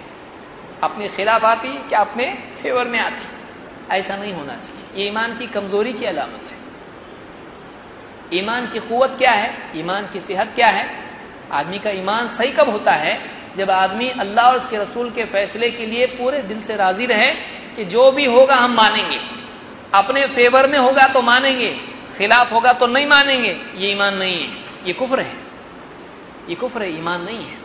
Speaker 1: اپنے خلاف آتی، کیا اپنے فیور میں آتی۔ ایسا نہیں ہونا چاہیے۔ یہ ایمان کی کمزوری کی علامت ہے۔ ایمان کی قوت کیا ہے؟ ایمان کی صحت کیا ہے؟ آدمی کا ایمان صحیح کب ہوتا ہے؟ جب آدمی اللہ اور اس کے رسول کے فیصلے کے لیے پورے دل سے راضی رہے کہ جو بھی ہوگا ہم مانیں گے۔ اپنے فیور میں ہوگا تو مانیں گے، خلاف ہوگا تو نہیں مانیں گے۔ یہ ایمان نہیں ہے، یہ کفر ہے۔ یہ کفر ہے، ایمان نہیں ہے۔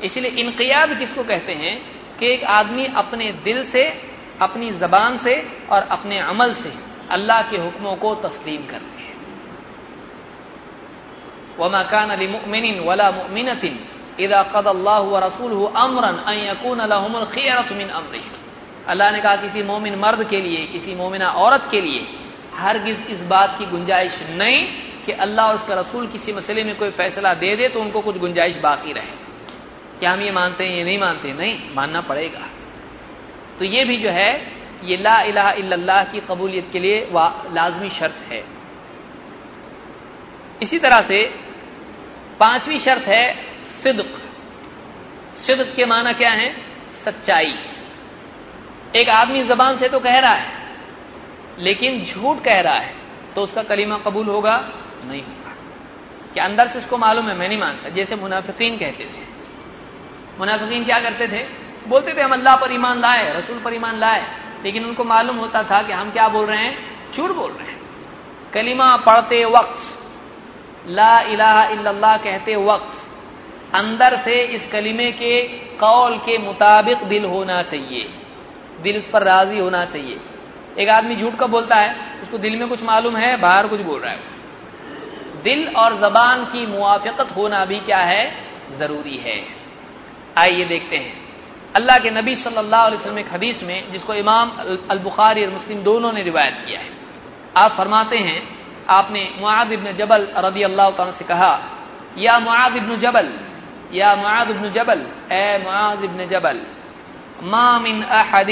Speaker 1: اسی لیے انقیاد کس کو کہتے ہیں؟ کہ ایک آدمی اپنے دل سے، اپنی زبان سے اور اپنے عمل سے اللہ کے حکموں کو تسلیم کرتے ہیں وما كان لمؤمن ولا مؤمنة اذا قضى الله ورسوله امرا ان يكون لهم الخيرة من امرهم اللہ نے کہا کسی مومن مرد کے لیے، کسی مومنہ عورت کے لیے ہرگز اس بات کی گنجائش نہیں کہ اللہ اور اس کا رسول کسی مسئلے میں کوئی فیصلہ دے دے تو ان کو کچھ گنجائش باقی رہے۔ کیا ہم یہ مانتے ہیں یہ نہیں مانتے؟ نہیں، ماننا پڑے گا۔ تو یہ بھی جو ہے، یہ لا الہ الا اللہ کی قبولیت کے لیے لازمی شرط ہے۔ اسی طرح سے پانچویں شرط ہے صدق۔ صدق کے معنی کیا ہے سچائی۔ ایک آدمی زبان سے تو کہہ رہا ہے، لیکن جھوٹ کہہ رہا ہے، تو اس کا کلمہ قبول ہوگا؟ نہیں ہوگا۔ کہ اندر سے اس کو معلوم ہے، میں نہیں مانتا۔ جیسے منافقین کہتے تھے۔ منافقین کیا کرتے تھے؟ بولتے تھے، ہم اللہ پر ایمان لائے، رسول پر ایمان لائے، لیکن ان کو معلوم ہوتا تھا کہ ہم کیا بول رہے ہیں؟ جھوٹ بول رہے ہیں۔ کلمہ پڑھتے وقت لا الہ الا اللہ کہتے وقت اندر سے اس کلمے کے قول کے مطابق دل ہونا چاہیے۔ دل اس پر راضی ہونا چاہیے۔ ایک آدمی جھوٹ کا بولتا ہے، اس کو دل میں کچھ معلوم ہے، باہر کچھ بول رہا ہے۔ دل اور زبان کی موافقت ہونا بھی کیا ہے؟ ضروری ہے۔ آئیے دیکھتے ہیں۔ اللہ کے نبی صلی اللہ علیہ وسلم ایک حدیث میں، جس کو امام البخاری اور مسلم دونوں نے روایت کیا ہے۔ آپ فرماتے ہیں آپ نے معاذ ابن جبل رضی اللہ تعالیٰ سے کہا، یا معاذ ابن جبل، یا معاذ ابن جبل، اے معاذ ابن جبل، ما من احد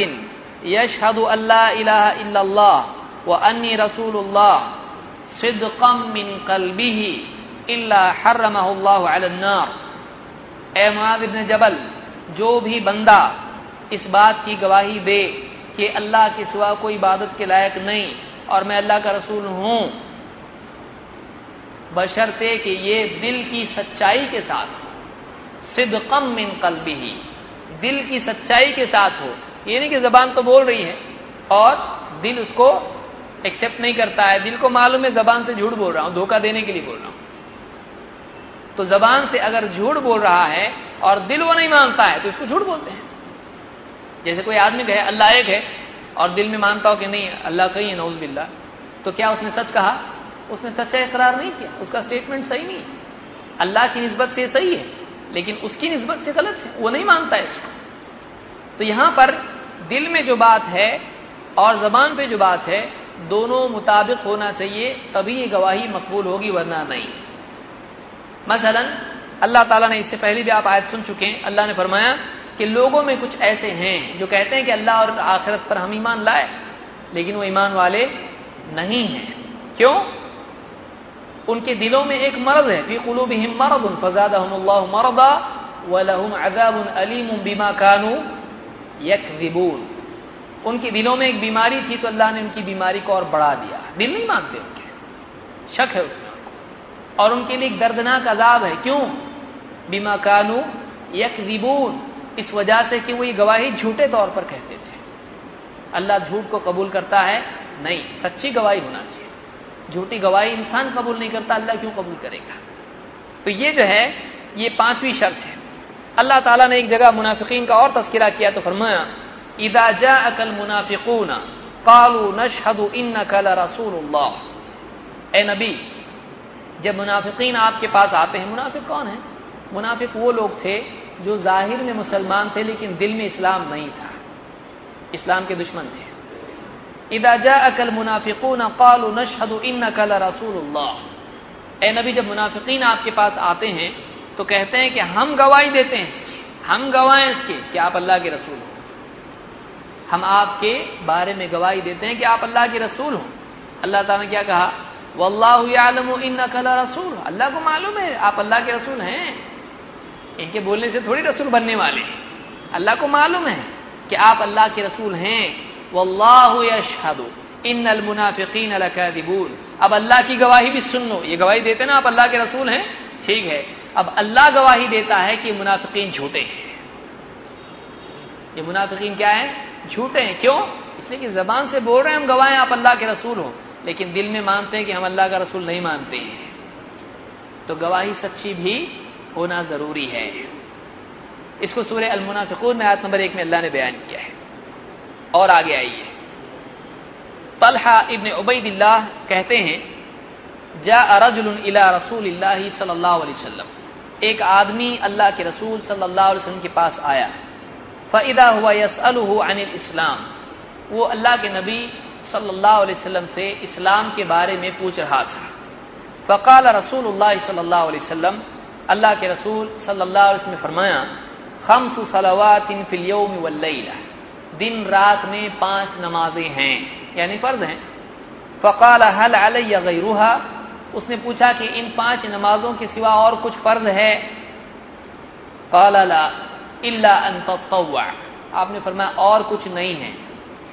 Speaker 1: يشهد ان لا اله الا الله واني رسول الله صدقا من قلبه الا حرمه الله على النار. اے معاذ ابن جبل، جو بھی بندہ اس بات کی گواہی دے کہ اللہ کے سوا کوئی عبادت کے لائق نہیں اور میں اللہ کا رسول ہوں بشرطے کہ یہ دل کی سچائی کے ساتھ ہو۔ صدقم من قلبی ہی دل کی سچائی کے ساتھ ہو۔ یہ نہیں کہ زبان تو بول رہی ہے اور دل اس کو ایکسپٹ نہیں کرتا ہے۔ دل کو معلوم ہے زبان سے جھوٹ بول رہا ہوں، دھوکہ دینے کے لیے بول رہا ہوں۔ تو زبان سے اگر جھوٹ بول رہا ہے اور دل وہ نہیں مانتا ہے تو اس کو جھوٹ بولتے ہیں۔ جیسے کوئی آدمی کہے، اللہ ایک ہے اور دل میں مانتا ہو کہ نہیں، اللہ کہیں ہے نوز باللہ۔ تو کیا اس نے سچ کہا؟ اس نے سچا اقرار نہیں کیا، اس کا اسٹیٹمنٹ صحیح نہیں ہے۔ اللہ کی نسبت سے صحیح ہے، لیکن اس کی نسبت سے غلط ہے، وہ نہیں مانتا ہے اس کو۔ تو یہاں پر دل میں جو بات ہے اور زبان پہ جو بات ہے، دونوں مطابق ہونا چاہیے، تبھی یہ گواہی مقبول ہوگی، ورنہ نہیں۔ مثلا، اللہ تعالیٰ نے اس سے پہلے بھی آپ آیت سن چکے ہیں، اللہ نے فرمایا کہ لوگوں میں کچھ ایسے ہیں جو کہتے ہیں کہ اللہ اور آخرت پر ہم ایمان لائے، لیکن وہ ایمان والے نہیں ہیں۔ کیوں؟ ان کے دلوں میں ایک مرض ہے، فی قلوبہم مرض، فزادہم اللہ مرضا ولہم عذاب علیم بما کانوا یکذبون۔ ان کے دلوں میں ایک بیماری تھی تو اللہ نے ان کی بیماری کو اور بڑھا دیا۔ دل نہیں مانتے ان کے۔ شک ہے اس میں اور ان کے لیے ایک دردناک عذاب ہے۔ کیوں؟ بیما کانو یکذبون۔ اس وجہ سے کہ وہ یہ گواہی جھوٹے طور پر کہتے تھے۔ اللہ جھوٹ کو قبول کرتا ہے؟ نہیں۔ سچی گواہی ہونا چاہیے۔ جھوٹی گواہی انسان قبول نہیں کرتا، اللہ کیوں قبول کرے گا؟ تو یہ جو ہے، یہ پانچویں شرط ہے۔ اللہ تعالیٰ نے ایک جگہ منافقین کا اور تذکرہ کیا تو فرمایا، اذا جاءك المنافقون قالوا نشهد انك لرسول الله اے نبی، جب منافقین آپ کے پاس آتے ہیں، منافق کون ہے منافق وہ لوگ تھے جو ظاہر میں مسلمان تھے لیکن دل میں اسلام نہیں تھا۔ اسلام کے دشمن تھے۔ اذا جاءك المنافقون قالوا نشهد انك لرسول الله۔ اے نبی، جب منافقین آپ کے پاس آتے ہیں تو کہتے ہیں کہ ہم گواہی دیتے ہیں، ہم گواہیں اس کے کہ آپ اللہ کے رسول ہو ہم آپ کے بارے میں گواہی دیتے ہیں کہ آپ اللہ کے رسول ہوں۔ اللہ تعالیٰ نے کیا کہا؟ واللہ یعلم انک لرسول۔ اللہ کو معلوم ہے، آپ اللہ کے رسول ہیں۔ ان کے بولنے سے تھوڑی رسول بننے والے ہیں۔ اللہ کو معلوم ہے کہ آپ اللہ کے رسول ہیں۔ واللہ یشهد ان المنافقین لکاذبون. اب اللہ کی گواہی بھی سن لو. یہ گواہی دیتے نا آپ اللہ کے رسول ہیں؟ ٹھیک ہے. اب اللہ گواہی دیتا ہے کہ منافقین جھوٹے ہیں. یہ منافقین کیا ہے جھوٹے ہیں. کیوں؟ اس لیے کہ زبان سے بول رہے ہیں، ہم گواہیں آپ اللہ کے رسول ہوں. لیکن دل میں مانتے ہیں کہ ہم اللہ کا رسول نہیں مانتے ہیں. تو گواہی سچی بھی ہونا ضروری ہے. اس کو سورہ المنافقون میں آیت نمبر ایک میں اللہ نے بیان کیا ہے. اور آگے آئیے۔ طلحہ ابن عبید اللہ کہتے ہیں جا رجل الى رسول اللہ صلی اللہ علیہ وسلم۔ ایک آدمی اللہ کے رسول صلی اللہ علیہ وسلم کے پاس آیا۔ فعدا ہوا یس عن الاسلام وہ اللہ کے نبی صلی اللہ علیہ وسلم سے اسلام کے بارے میں پوچھ رہا تھا۔ فقال رسول اللہ صلی اللہ علیہ وسلم۔ اللہ کے رسول صلی اللہ علیہ وسلم نے فرمایا، خمس صلوات فی اليوم واللیلہ دن رات میں پانچ نمازیں ہیں یعنی فرض ہیں۔ فقال حل علی غیرها اس نے پوچھا کہ ان پانچ نمازوں کے سوا اور کچھ فرض ہے؟ قال لا، الا ان تطوع۔ آپ نے فرمایا اور کچھ نہیں ہے۔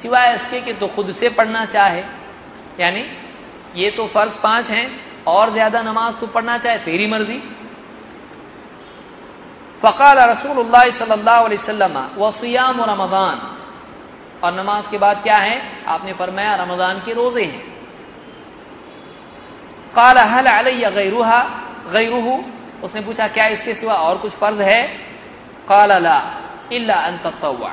Speaker 1: سوائے اس کے کہ تو خود سے پڑھنا چاہے۔ یعنی یہ تو فرض پانچ ہیں، اور زیادہ نماز تو پڑھنا چاہے، تیری مرضی۔ فقال رسول اللہ صلی اللہ علیہ وسلم وسیام رمضان۔ اور نماز کے بعد کیا ہے آپ نے فرمایا رمضان کے روزے ہیں۔ قال، هل علی غیرها غیره اس نے پوچھا، کیا اس کے سوا اور کچھ فرض ہے؟ قال، لا، الا ان تطوع۔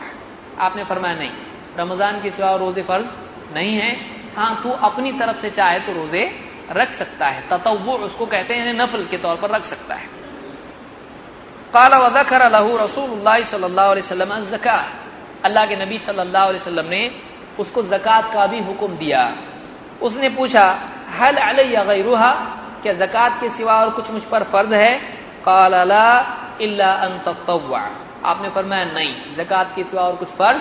Speaker 1: آپ نے فرمایا، نہیں، رمضان کے سوا روزے فرض نہیں ہیں۔ ہاں تو اپنی طرف سے چاہے تو روزے رکھ سکتا ہے۔ تطوع، اس کو کہتے ہیں، نفل کے طور پر رکھ سکتا ہے۔ قال وذكر له رسول الله صلی اللہ علیہ وسلم اللہ کے نبی صلی اللہ علیہ وسلم نے اس کو زکات کا بھی حکم دیا۔ اس نے پوچھا حل علی غیرها کیا زکات کے سوا اور کچھ مجھ پر فرض ہے؟ قال، لا الا ان تطوع. آپ نے فرمایا، نہیں زکات کے سوا اور کچھ فرض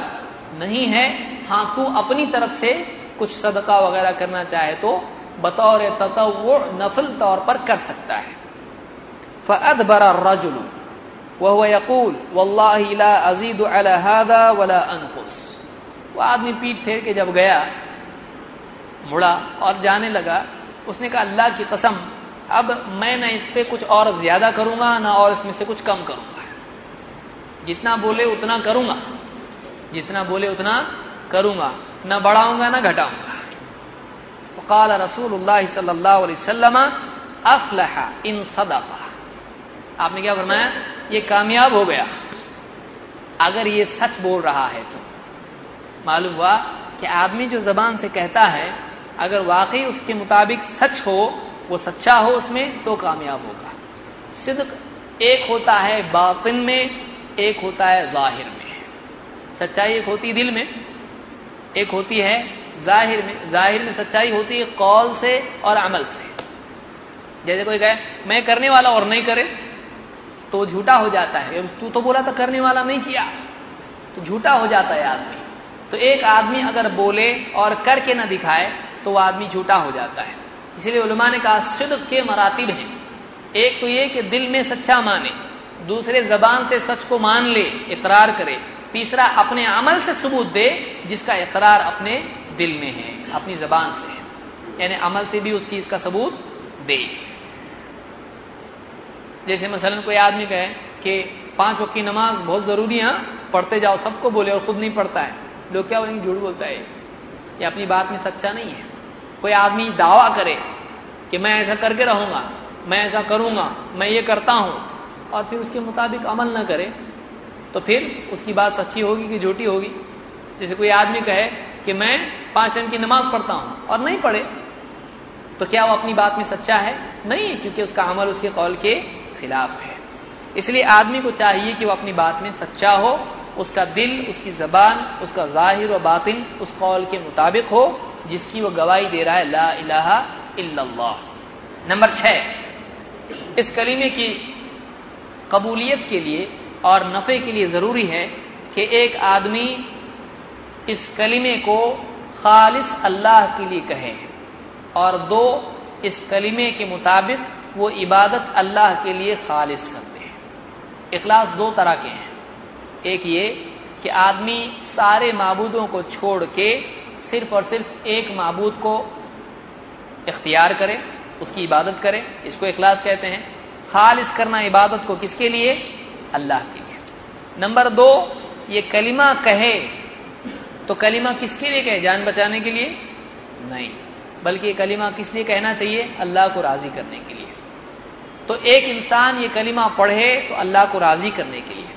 Speaker 1: نہیں ہے۔ ہاں تو اپنی طرف سے کچھ صدقہ وغیرہ کرنا چاہے تو بطور تطوع نفل طور پر کر سکتا ہے۔ فادبر الرجل۔ وهو يقول، والله لا ازيد على هذا ولا انقص وہ آدمی پیٹ پھیر کے جب گیا، مڑا اور جانے لگا، اس نے کہا، اللہ کی قسم، اب میں نہ اس پہ کچھ اور زیادہ کروں گا، نہ اور اس میں سے کچھ کم کروں گا۔ جتنا بولے اتنا کروں گا۔ جتنا بولے اتنا کروں گا۔ نہ بڑھاؤں گا، نہ گھٹاؤں گا۔ وقال رسول اللہ صلی اللہ علیہ وسلم، افلح ان صدق آپ نے کیا فرمایا؟ یہ کامیاب ہو گیا۔ اگر یہ سچ بول رہا ہے تو۔ معلوم ہوا کہ آدمی جو زبان سے کہتا ہے، اگر واقعی اس کے مطابق سچ ہو، وہ سچا ہو اس میں، تو کامیاب ہوگا۔ صدق ایک ہوتا ہے باطن میں، ایک ہوتا ہے ظاہر میں۔ سچائی ایک ہوتی دل میں، ایک ہوتی ہے ظاہر میں۔ ظاہر میں سچائی ہوتی ہے قول سے اور عمل سے۔ جیسے کوئی کہے، میں کرنے والا اور نہیں کرے تو جھوٹا ہو جاتا ہے۔ تو تو بولا تھا کرنے والا نہیں کیا۔ تو جھوٹا ہو جاتا ہے آدمی۔ تو ایک آدمی اگر بولے اور کر کے نہ دکھائے تو وہ آدمی جھوٹا ہو جاتا ہے۔ اسی لیے علماء نے کہا صدق کے مراتب ہیں۔ ایک تو یہ کہ دل میں سچا مانے، دوسرے زبان سے سچ کو مان لے، اقرار کرے۔ تیسرا اپنے عمل سے ثبوت دے، جس کا اقرار اپنے دل میں ہے، اپنی زبان سے۔ ہے یعنی عمل سے بھی اس چیز کا ثبوت دے۔ جیسے مثلا کوئی آدمی کہے کہ پانچ وقت کی نماز بہت ضروری ہے ہاں، پڑھتے جاؤ، سب کو بولے اور خود نہیں پڑھتا ہے۔ لوگ کیا بولیں جھوٹ بولتا ہے؟ یہ اپنی بات میں سچا نہیں ہے۔ کوئی آدمی دعویٰ کرے کہ میں ایسا کر کے رہوں گا، میں ایسا کروں گا، میں یہ کرتا ہوں، اور پھر اس کے مطابق عمل نہ کرے، تو پھر اس کی بات سچی ہوگی کہ جھوٹی ہوگی؟ جیسے کوئی آدمی کہے کہ میں پانچ دن کی نماز پڑھتا ہوں اور نہیں پڑھے، تو کیا وہ اپنی بات میں سچا ہے؟ نہیں، کیونکہ اس کا عمل، اس کے قول کے خلاف ہے۔ اس لیے آدمی کو چاہیے کہ وہ اپنی بات میں سچا ہو، اس کا دل، اس کی زبان، اس کا ظاہر و باطن، اس قول کے مطابق ہو، جس کی وہ گواہی دے رہا ہے لا الہ الا اللہ۔ نمبر چھ، اس کلیمے کی قبولیت کے لیے اور نفع کے لیے ضروری ہے کہ ایک آدمی اس کلمے کو خالص اللہ کے لیے کہے اور دو اس کلمے کے مطابق وہ عبادت اللہ کے لیے خالص کرتے ہیں۔ اخلاص دو طرح کے ہیں۔ ایک یہ کہ آدمی سارے معبودوں کو چھوڑ کے صرف اور صرف ایک معبود کو اختیار کرے، اس کی عبادت کرے، اس کو اخلاص کہتے ہیں۔ خالص کرنا عبادت کو کس کے لیے؟ اللہ کے لیے۔ نمبر دو، یہ کلمہ کہے، تو کلمہ کس کے لیے کہے؟ جان بچانے کے لیے؟ نہیں، بلکہ یہ کلمہ کس لیے کہنا چاہیے؟ اللہ کو راضی کرنے کے لیے۔ تو ایک انسان یہ کلمہ پڑھے تو اللہ کو راضی کرنے کے لیے۔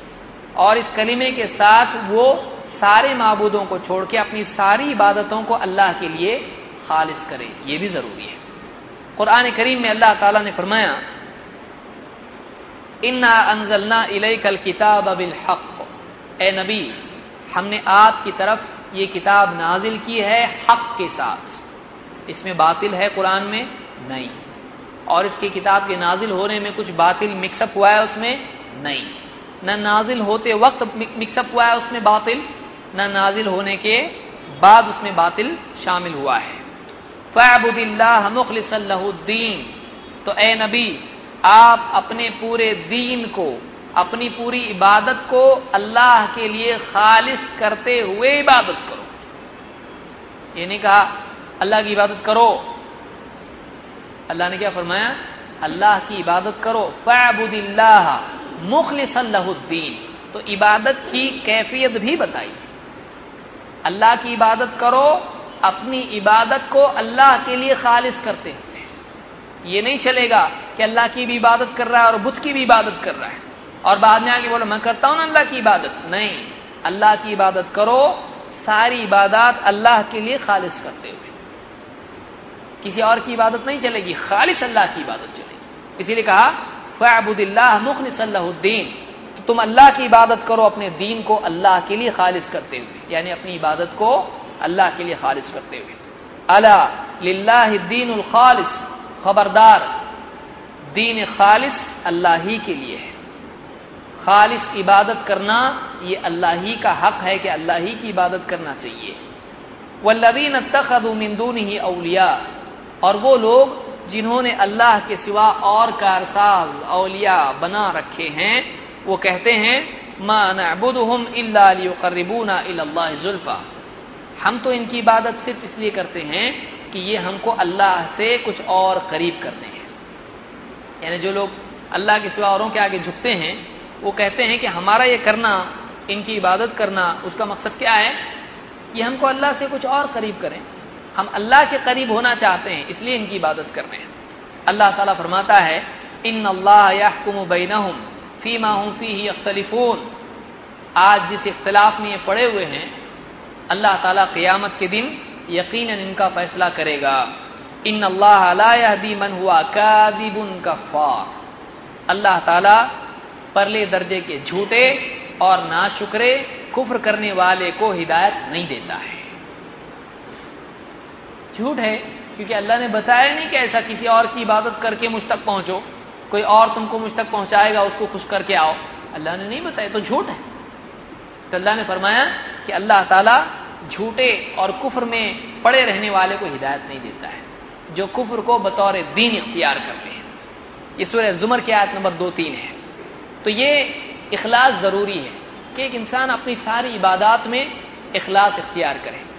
Speaker 1: اور اس کلمے کے ساتھ وہ سارے معبودوں کو چھوڑ کے اپنی ساری عبادتوں کو اللہ کے لیے خالص کرے، یہ بھی ضروری ہے۔ قرآن کریم میں اللہ تعالیٰ نے فرمایا، انا انزلنا کل کتاب بالحق۔ اے نبی، ہم نے آپ کی طرف یہ کتاب نازل کی ہے حق کے ساتھ۔ اس میں باطل ہے قرآن میں نہیں۔ اور اس کی کتاب کے نازل ہونے میں کچھ باطل مکس اپ ہوا ہے اس میں؟ نہیں۔ نہ نازل ہوتے وقت مکس اپ ہوا ہے اس میں باطل، نہ نازل ہونے کے بعد اس میں باطل شامل ہوا ہے۔ فعبد اللہ مخلص اللہ الدین۔ تو اے نبی، آپ اپنے پورے دین کو، اپنی پوری عبادت کو اللہ کے لیے خالص کرتے ہوئے عبادت کرو۔ یہ نہیں کہا اللہ کی عبادت کرو۔ اللہ نے کیا فرمایا؟ اللہ کی عبادت کرو فعبد اللہ مخلص اللہ الدین۔ تو عبادت کی کیفیت بھی بتائی۔ اللہ کی عبادت کرو، اپنی عبادت کو اللہ کے لیے خالص کرتے ہیں۔ یہ نہیں چلے گا کہ اللہ کی بھی عبادت کر رہا ہے اور بت کی بھی عبادت کر رہا ہے۔ اور بعد میں آگے بولو، میں کرتا ہوں نا اللہ کی عبادت؟ نہیں۔ اللہ کی عبادت کرو، ساری عبادات اللہ کے لیے خالص کرتے ہوئے۔ کسی اور کی عبادت نہیں چلے گی، خالص اللہ کی عبادت چلے گی۔ اسی لیے کہا فعبد اللہ مخلص اللہ الدین تم اللہ کی عبادت کرو اپنے دین کو اللہ کے لیے خالص کرتے ہوئے یعنی اپنی عبادت کو اللہ کے لیے خالص کرتے ہوئے۔ اللہ للہ دین الخالص، خبردار، دین خالص اللہ ہی کے لیے ہے۔ خالص عبادت کرنا یہ اللہ ہی کا حق ہے کہ اللہ ہی کی عبادت کرنا چاہیے۔ والذین اتخذوا من دونه اولیاء اور وہ لوگ جنہوں نے اللہ کے سوا اور کارساز اولیاء بنا رکھے ہیں، وہ کہتے ہیں، ما نعبدهم الا ليقربونا الى الله زلفا. ہم تو ان کی عبادت صرف اس لیے کرتے ہیں کہ یہ ہم کو اللہ سے کچھ اور قریب کرتے ہیں۔ یعنی جو لوگ اللہ کے سوا اوروں کے آگے جھکتے ہیں، وہ کہتے ہیں کہ ہمارا یہ کرنا، ان کی عبادت کرنا، اس کا مقصد کیا ہے؟ یہ ہم کو اللہ سے کچھ اور قریب کریں۔ ہم اللہ کے قریب ہونا چاہتے ہیں، اس لیے ان کی عبادت کر رہے ہیں۔ اللہ تعالیٰ فرماتا ہے، ان اللہ يحكم بينهم فيما هم فيه يختلفون آج جس اختلاف میں یہ پڑے ہوئے ہیں، اللہ تعالیٰ قیامت کے دن یقیناً ان کا فیصلہ کرے گا۔ ان اللہ لا يهدي من هو كاذب كفار اللہ تعالیٰ پرلے درجے کے جھوٹے اور ناشکرے، کفر کرنے والے کو ہدایت نہیں دیتا ہے۔ جھوٹ ہے، کیونکہ اللہ نے بتایا نہیں کہ ایسا کسی اور کی عبادت کر کے مجھ تک پہنچو۔ کوئی اور تم کو مجھ تک پہنچائے گا، اس کو خوش کر کے آؤ۔ اللہ نے نہیں بتایا، تو جھوٹ ہے۔ تو اللہ نے فرمایا کہ اللہ تعالیٰ جھوٹے اور کفر میں پڑے رہنے والے کو ہدایت نہیں دیتا ہے، جو کفر کو بطور دین اختیار کرتے ہیں۔ یہ سورہ زمر کی آیت نمبر دو تین ہے۔ تو یہ اخلاص ضروری ہے کہ ایک انسان اپنی ساری عبادات میں اخلاص اختیار کرے۔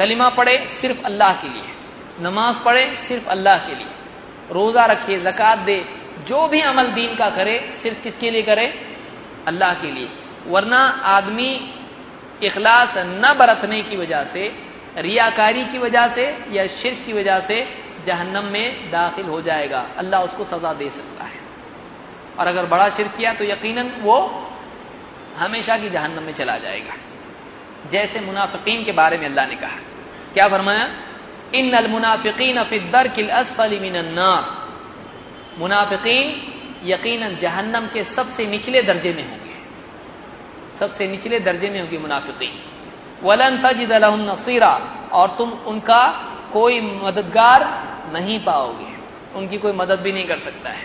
Speaker 1: کلمہ پڑھے صرف اللہ کے لیے، نماز پڑھے صرف اللہ کے لیے، روزہ رکھے، زکوٰۃ دے، جو بھی عمل دین کا کرے، صرف کس کے لیے کرے؟ اللہ کے لیے۔ ورنہ آدمی اخلاص نہ برتنے کی وجہ سے، ریاکاری کی وجہ سے یا شرک کی وجہ سے جہنم میں داخل ہو جائے گا۔ اللہ اس کو سزا دے سکتا ہے۔ اور اگر بڑا شرک کیا تو یقیناً وہ ہمیشہ کی جہنم میں چلا جائے گا۔ جیسے منافقین کے بارے میں اللہ نے کہا۔ کیا فرمایا؟ ان المنافقین فی الدرک الاسفل من النار. منافقین یقیناً جہنم کے سب سے نچلے درجے میں ہوں گے۔ سب سے نچلے درجے میں ہوں گے منافقین۔ ولن تجد لهم نصيرا اور تم ان کا کوئی مددگار نہیں پاؤ گے۔ ان کی کوئی مدد بھی نہیں کر سکتا ہے۔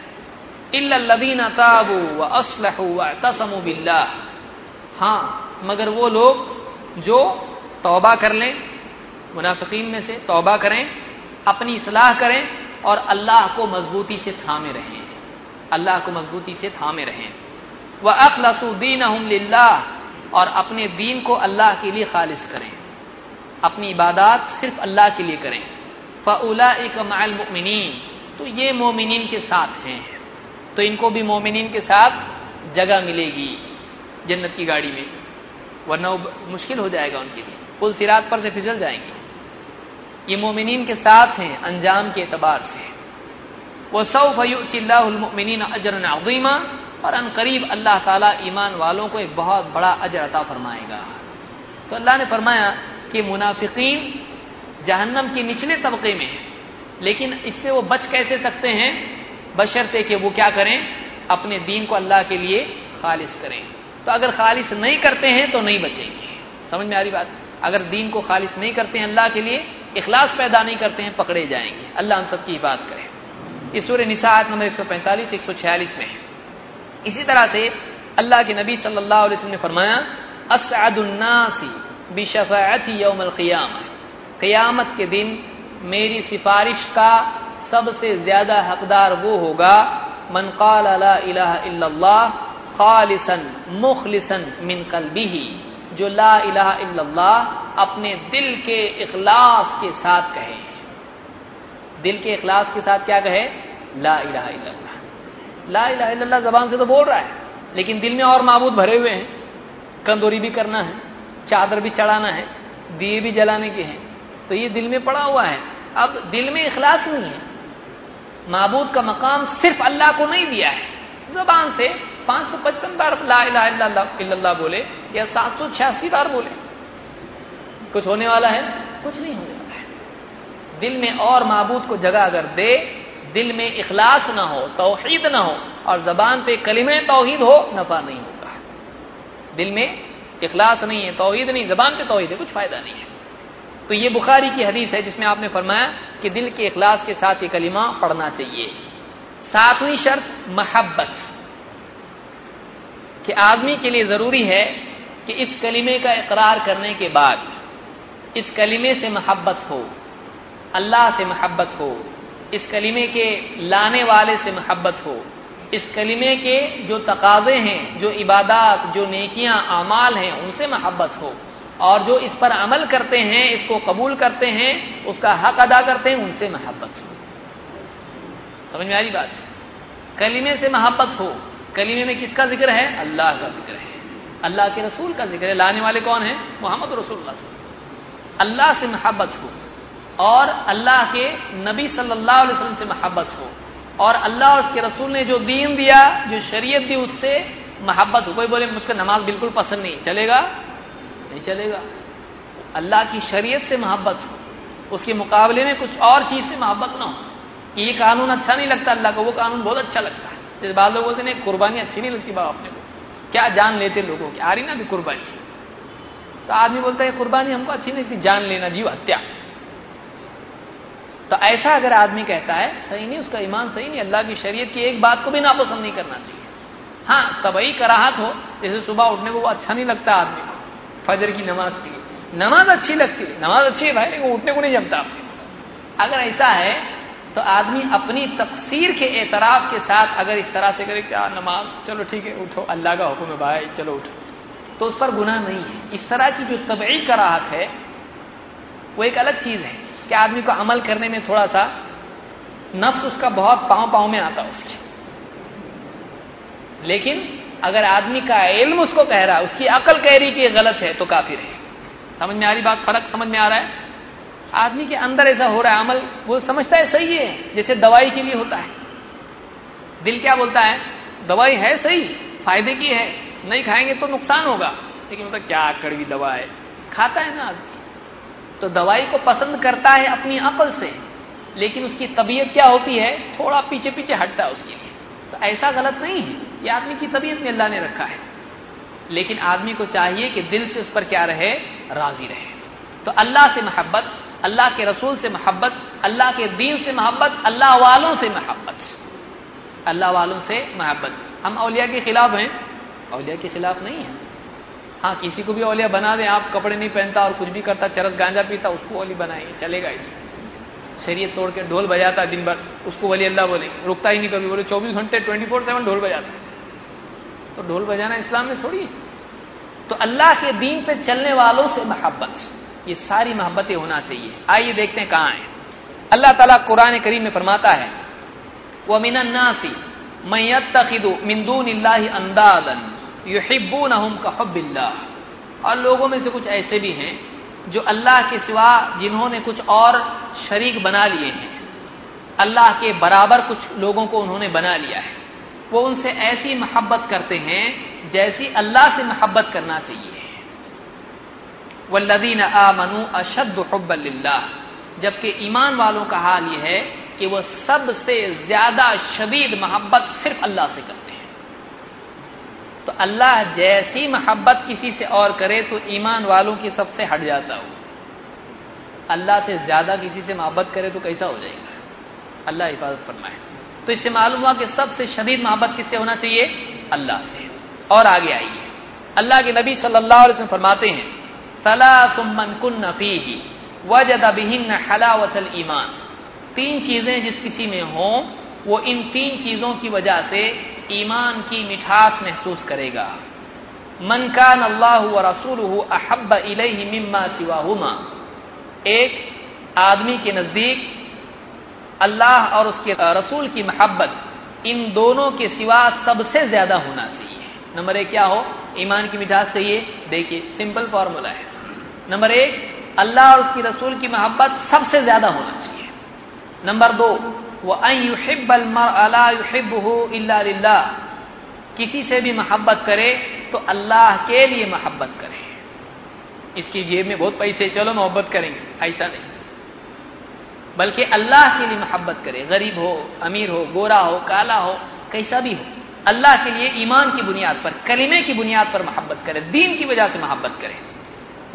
Speaker 1: الا الذين تابوا واصلحوا واعتصموا بالله ہاں مگر وہ لوگ جو توبہ کر لیں۔ منافقین میں سے توبہ کریں، اپنی اصلاح کریں اور اللہ کو مضبوطی سے تھامے رہیں۔ اللہ کو مضبوطی سے تھامے رہیں۔ وہ اخلاص الدین اور اپنے دین کو اللہ کے لیے خالص کریں۔ اپنی عبادات صرف اللہ کے لیے کریں۔ فلا المؤمنین تو یہ مومنین کے ساتھ ہیں۔ تو ان کو بھی مومنین کے ساتھ جگہ ملے گی جنت کی گاڑی میں۔ ورنہ مشکل ہو جائے گا ان کے لیے۔ پل سراج پر سے پھسل جائیں گے۔ یہ مومنین کے ساتھ ہیں، انجام کے اعتبار سے۔ وہ سو اللہ المؤمنین اجر عظیمہ اور ان قریب اللہ تعالیٰ ایمان والوں کو ایک بہت بڑا اجر عطا فرمائے گا۔ تو اللہ نے فرمایا کہ منافقین جہنم کے نچلے طبقے میں ہیں، لیکن اس سے وہ بچ کیسے سکتے ہیں؟ بشرطے کہ وہ کیا کریں؟ اپنے دین کو اللہ کے لیے خالص کریں۔ تو اگر خالص نہیں کرتے ہیں تو نہیں بچیں گے۔ سمجھ میں آ رہی بات؟ اگر دین کو خالص نہیں کرتے ہیں اللہ کے لیے، اخلاص پیدا نہیں کرتے ہیں، پکڑے جائیں گے۔ اللہ ہم سب کی بات کرے۔ اس سور نساط نمبر ایک سو پینتالیس، ایک سو چھیالیس میں ہے۔ اسی طرح سے اللہ کے نبی صلی اللہ علیہ وسلم نے فرمایا، اسعد الناس بشفاعت یوم القیام قیامت کے دن میری سفارش کا سب سے زیادہ حقدار وہ ہوگا، من قال لا الہ الا اللہ خالصا مخلصا من قلبه جو لا الہ الا اللہ اپنے دل کے اخلاص کے ساتھ کہے۔ دل کے اخلاص کے ساتھ کیا کہے؟ لا الہ الا اللہ۔ لا الہ الا اللہ زبان سے تو بول رہا ہے، لیکن دل میں اور معبود بھرے ہوئے ہیں۔ کندوری بھی کرنا ہے، چادر بھی چڑھانا ہے، دیے بھی جلانے کے ہیں۔ تو یہ دل میں پڑا ہوا ہے۔ اب دل میں اخلاص نہیں ہے۔ معبود کا مقام صرف اللہ کو نہیں دیا ہے، زبان سے پانچ سو پچپن بار لا الہ الا اللہ بولے یا سات سو چھیاسی بار بولے۔ کچھ ہونے والا ہے؟ کچھ نہیں ہونے والا ہے۔ دل میں اور معبود کو جگہ اگر دے، دل میں اخلاص نہ ہو، توحید نہ ہو، اور زبان پہ کلمہ توحید ہو، نفع نہیں ہوگا دل میں اخلاص نہیں ہے، توحید نہیں، زبان پہ توحید ہے، کچھ فائدہ نہیں ہے۔ تو یہ بخاری کی حدیث ہے جس میں آپ نے فرمایا کہ دل کے اخلاص کے ساتھ یہ کلمہ پڑھنا چاہیے۔ ساتویں شرط محبت۔ کہ آدمی کے لیے ضروری ہے کہ اس کلمے کا اقرار کرنے کے بعد اس کلمے سے محبت ہو، اللہ سے محبت ہو، اس کلمے کے لانے والے سے محبت ہو، اس کلمے کے جو تقاضے ہیں، جو عبادات، جو نیکیاں، اعمال ہیں، ان سے محبت ہو۔ اور جو اس پر عمل کرتے ہیں، اس کو قبول کرتے ہیں، اس کا حق ادا کرتے ہیں، ان سے محبت ہو۔ سمجھ میں آ رہی بات؟ کلمے سے محبت ہو کلمے میں کس کا ذکر ہے؟ اللہ کا ذکر ہے۔ اللہ کے رسول کا ذکر ہے۔ لانے والے کون ہیں؟ محمد رسول اللہ اللہ سے محبت ہو اور اللہ کے نبی صلی اللہ علیہ وسلم سے محبت ہو اور اللہ اور اس کے رسول نے جو دین دیا، جو شریعت دی، اس سے محبت ہو۔ کوئی بولے مجھ کو نماز بالکل پسند نہیں۔ چلے گا؟ نہیں چلے گا۔ اللہ کی شریعت سے محبت ہو۔ اس کے مقابلے میں کچھ اور چیز سے محبت نہ ہو۔ کہ یہ قانون اچھا نہیں لگتا اللہ کو، وہ قانون بہت اچھا لگتا ہے۔ جیسے بعض لوگ بولتے ہیں قربانی اچھی نہیں لگتی باپ اپنے کو۔ کیا جان لیتے لوگوں کی؟ آ رہی نا ابھی قربانی۔ تو آدمی بولتا ہے، قربانی ہم کو اچھی نہیں لگتی، جان لینا، جیو ہتیا۔ تو ایسا اگر آدمی کہتا ہے، صحیح نہیں، اس کا ایمان صحیح نہیں، اللہ کی شریعت کی ایک بات کو بھی ناپسند نہیں کرنا چاہیے۔ ہاں طبعی کراہت ہو، جیسے صبح اٹھنے کو وہ اچھا نہیں لگتا آدمی کو۔ فجر کی نماز کے لیے۔ نماز اچھی لگتی ہے، نماز اچھی ہے بھائی، لیکن اٹھنے کو نہیں جمتا آپ اگر ایسا ہے تو آدمی اپنی تقسیر کے اعتراف کے ساتھ اگر اس طرح سے کرے کیا نماز، چلو ٹھیک ہے، اٹھو، اللہ کا حکم ہے، بھائی، چلو اٹھو۔ تو اس پر گناہ نہیں ہے۔ اس طرح کی جو طبعی کراہت ہے، وہ ایک الگ چیز ہے کہ آدمی کو عمل کرنے میں تھوڑا سا نفس اس کا بہت پاؤں پاؤں میں آتا اس کی۔ لیکن اگر آدمی کا علم اس کو کہہ رہا ہے، اس کی عقل کہہ رہی کہ یہ غلط ہے، تو کافی رہے سمجھ میں آ رہی بات؟ فرق سمجھ میں آ رہا ہے؟ آدمی کے اندر ایسا ہو رہا ہے، عمل، وہ سمجھتا ہے صحیح ہے، جیسے دوائی کے لیے ہوتا ہے۔ دل کیا بولتا ہے؟ دوائی ہے صحیح، فائدے کی ہے، نہیں کھائیں گے تو نقصان ہوگا۔ لیکن مطلب کیا کڑوی دوا ہے؟ کھاتا ہے نا آدمی۔ تو دوائی کو پسند کرتا ہے اپنی عقل سے، لیکن اس کی طبیعت کیا ہوتی ہے؟ تھوڑا پیچھے پیچھے ہٹتا ہے اس کے لیے۔ تو ایسا غلط نہیں ہے یہ آدمی کی طبیعت میں اللہ نے رکھا ہے۔ لیکن آدمی کو چاہیے کہ دل سے اس پر کیا رہے؟ راضی رہے۔ تو اللہ سے محبت اللہ کے رسول سے محبت، اللہ کے دین سے محبت، اللہ والوں سے محبت۔ اللہ والوں سے محبت۔ ہم اولیاء کے خلاف ہیں۔ اولیاء کے خلاف نہیں ہیں۔ ہاں کسی کو بھی اولیاء بنا دیں، آپ کپڑے نہیں پہنتا اور کچھ بھی کرتا، چرس گانجا پیتا، اس کو اولی بنائیں، چلے گا اس۔ شریعت توڑ کے ڈھول بجاتا دن بھر، اس کو ولی اللہ بولے۔ رکتا ہی نہیں کبھی، بولے چوبیس گھنٹے ٹوئنٹی فور سیون ڈھول بجاتا۔ تو ڈھول بجانا اسلام میں تھوڑی تو اللہ کے دین پہ چلنے والوں سے محبت۔ یہ ساری محبتیں ہونا چاہیے۔ آئیے دیکھتے ہیں کہاں ہیں۔ اللہ تعالیٰ قرآن کریم میں فرماتا ہے وہ مینا ناسی من يتخذ من دون الله اندادا يحبونهم كحب اور لوگوں میں سے کچھ ایسے بھی ہیں جو اللہ کے سوا جنہوں نے کچھ اور شریک بنا لیے ہیں۔ اللہ کے برابر کچھ لوگوں کو انہوں نے بنا لیا ہے۔ وہ ان سے ایسی محبت کرتے ہیں جیسی اللہ سے محبت کرنا چاہیے۔ والذین آمنوا اشد حب اللہ جبکہ ایمان والوں کا حال یہ ہے کہ وہ سب سے زیادہ شدید محبت صرف اللہ سے کرتے ہیں۔ تو اللہ جیسی محبت کسی سے اور کرے تو ایمان والوں کی سب سے ہٹ جاتا ہو۔ اللہ سے زیادہ کسی سے محبت کرے تو کیسا ہو جائے گا؟ اللہ حفاظت فرمائے۔ تو اس سے معلوم ہوا کہ سب سے شدید محبت کس سے ہونا چاہیے؟ اللہ سے۔ اور آگے آئیے۔ اللہ کے نبی صلی اللہ علیہ وسلم فرماتے ہیں من کن فیہ، وجد بہن حلاوت الایمان۔ تین چیزیں جس کسی میں ہوں، وہ ان تین چیزوں کی وجہ سے ایمان کی مٹھاس محسوس کرے گا۔ من کان اللہ و رسول احب الیہ مما سواہما۔ ایک، آدمی کے نزدیک اللہ اور اس کے رسول کی محبت ان دونوں کے سوا سب سے زیادہ ہونا چاہیے۔ نمبر ایک کیا ہو؟ ایمان کی مٹھاس چاہیے۔ دیکھیے، سمپل فارمولا ہے۔ نمبر ایک، اللہ اور اس کی رسول کی محبت سب سے زیادہ ہونا چاہیے۔ نمبر دو، وہ اللہ کسی سے بھی محبت کرے تو اللہ کے لیے محبت کرے۔ اس کی جیب میں بہت پیسے، چلو محبت کریں گے، ایسا نہیں۔ بلکہ اللہ کے لیے محبت کرے، غریب ہو، امیر ہو، گورا ہو، کالا ہو، کیسا بھی ہو۔ اللہ کے لیے ایمان کی بنیاد پر، کلمے کی بنیاد پر محبت کرے، دین کی وجہ سے محبت کرے۔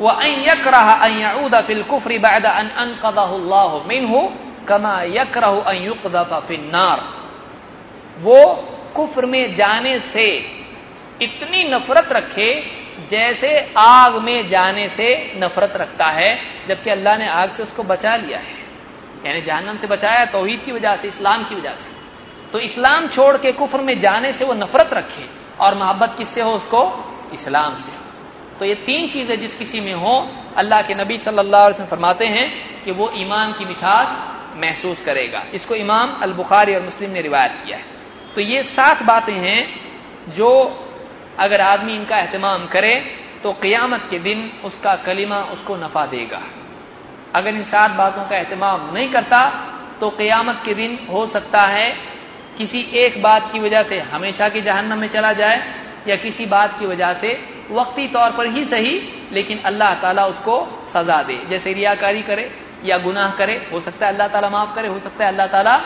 Speaker 1: وَأَن يَكْرَهَ أَن يَعُودَ فِي الْكُفْرِ بَعْدَ أَن أَنْقَذَهُ اللَّهُ مِنْهُ كَمَا يَكْرَهُ أَن يُقْذَفَ فِي النَّارِ۔ وہ کفر میں جانے سے اتنی نفرت رکھے جیسے آگ میں جانے سے نفرت رکھتا ہے، جبکہ اللہ نے آگ سے اس کو بچا لیا ہے۔ یعنی جہنم سے بچایا، توحید کی وجہ سے، اسلام کی وجہ سے۔ تو اسلام چھوڑ کے کفر میں جانے سے وہ نفرت رکھے اور محبت کس سے ہو؟ اس کو اسلام سے۔ تو یہ تین چیزیں جس کسی میں ہوں، اللہ کے نبی صلی اللہ علیہ وسلم فرماتے ہیں کہ وہ ایمان کی مٹھاس محسوس کرے گا۔ اس کو امام البخاری اور مسلم نے روایت کیا ہے۔ تو یہ سات باتیں ہیں جو اگر آدمی ان کا اہتمام کرے تو قیامت کے دن اس کا کلمہ اس کو نفع دے گا۔ اگر ان سات باتوں کا اہتمام نہیں کرتا تو قیامت کے دن ہو سکتا ہے کسی ایک بات کی وجہ سے ہمیشہ کی جہنم میں چلا جائے یا کسی بات کی وجہ سے وقتی طور پر ہی صحیح، لیکن اللہ تعالیٰ اس کو سزا دے۔ جیسے ریاکاری کرے یا گناہ کرے، ہو سکتا ہے اللہ تعالیٰ معاف کرے، ہو سکتا ہے اللہ تعالیٰ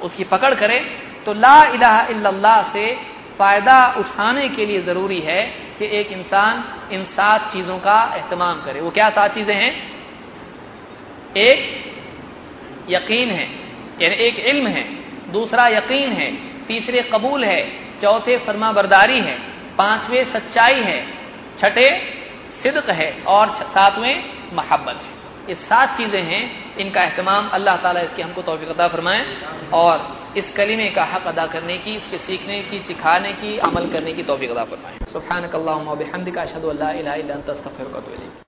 Speaker 1: اس کی پکڑ کرے۔ تو لا الہ الا اللہ سے فائدہ اٹھانے کے لیے ضروری ہے کہ ایک انسان ان سات چیزوں کا اہتمام کرے۔ وہ کیا سات چیزیں ہیں؟ ایک یقین ہے یعنی ایک علم ہے۔ دوسرا یقین ہے، تیسرے قبول ہے، چوتھے فرما برداری ہے۔ پانچویں سچائی ہے۔ چھٹے صدق ہے اور ساتویں محبت ہے۔ یہ سات چیزیں ہیں، ان کا اہتمام اللہ تعالیٰ اس کی ہم کو توفیق عطا فرمائے اور اس کلمے کا حق ادا کرنے کی، اس کے سیکھنے کی، سکھانے کی، عمل کرنے کی توفیق عطا فرمائے۔ سبحانک اللہم و بحمدک اشہدو اللہ الہ الا انت، استغفرک و اتوب الیک۔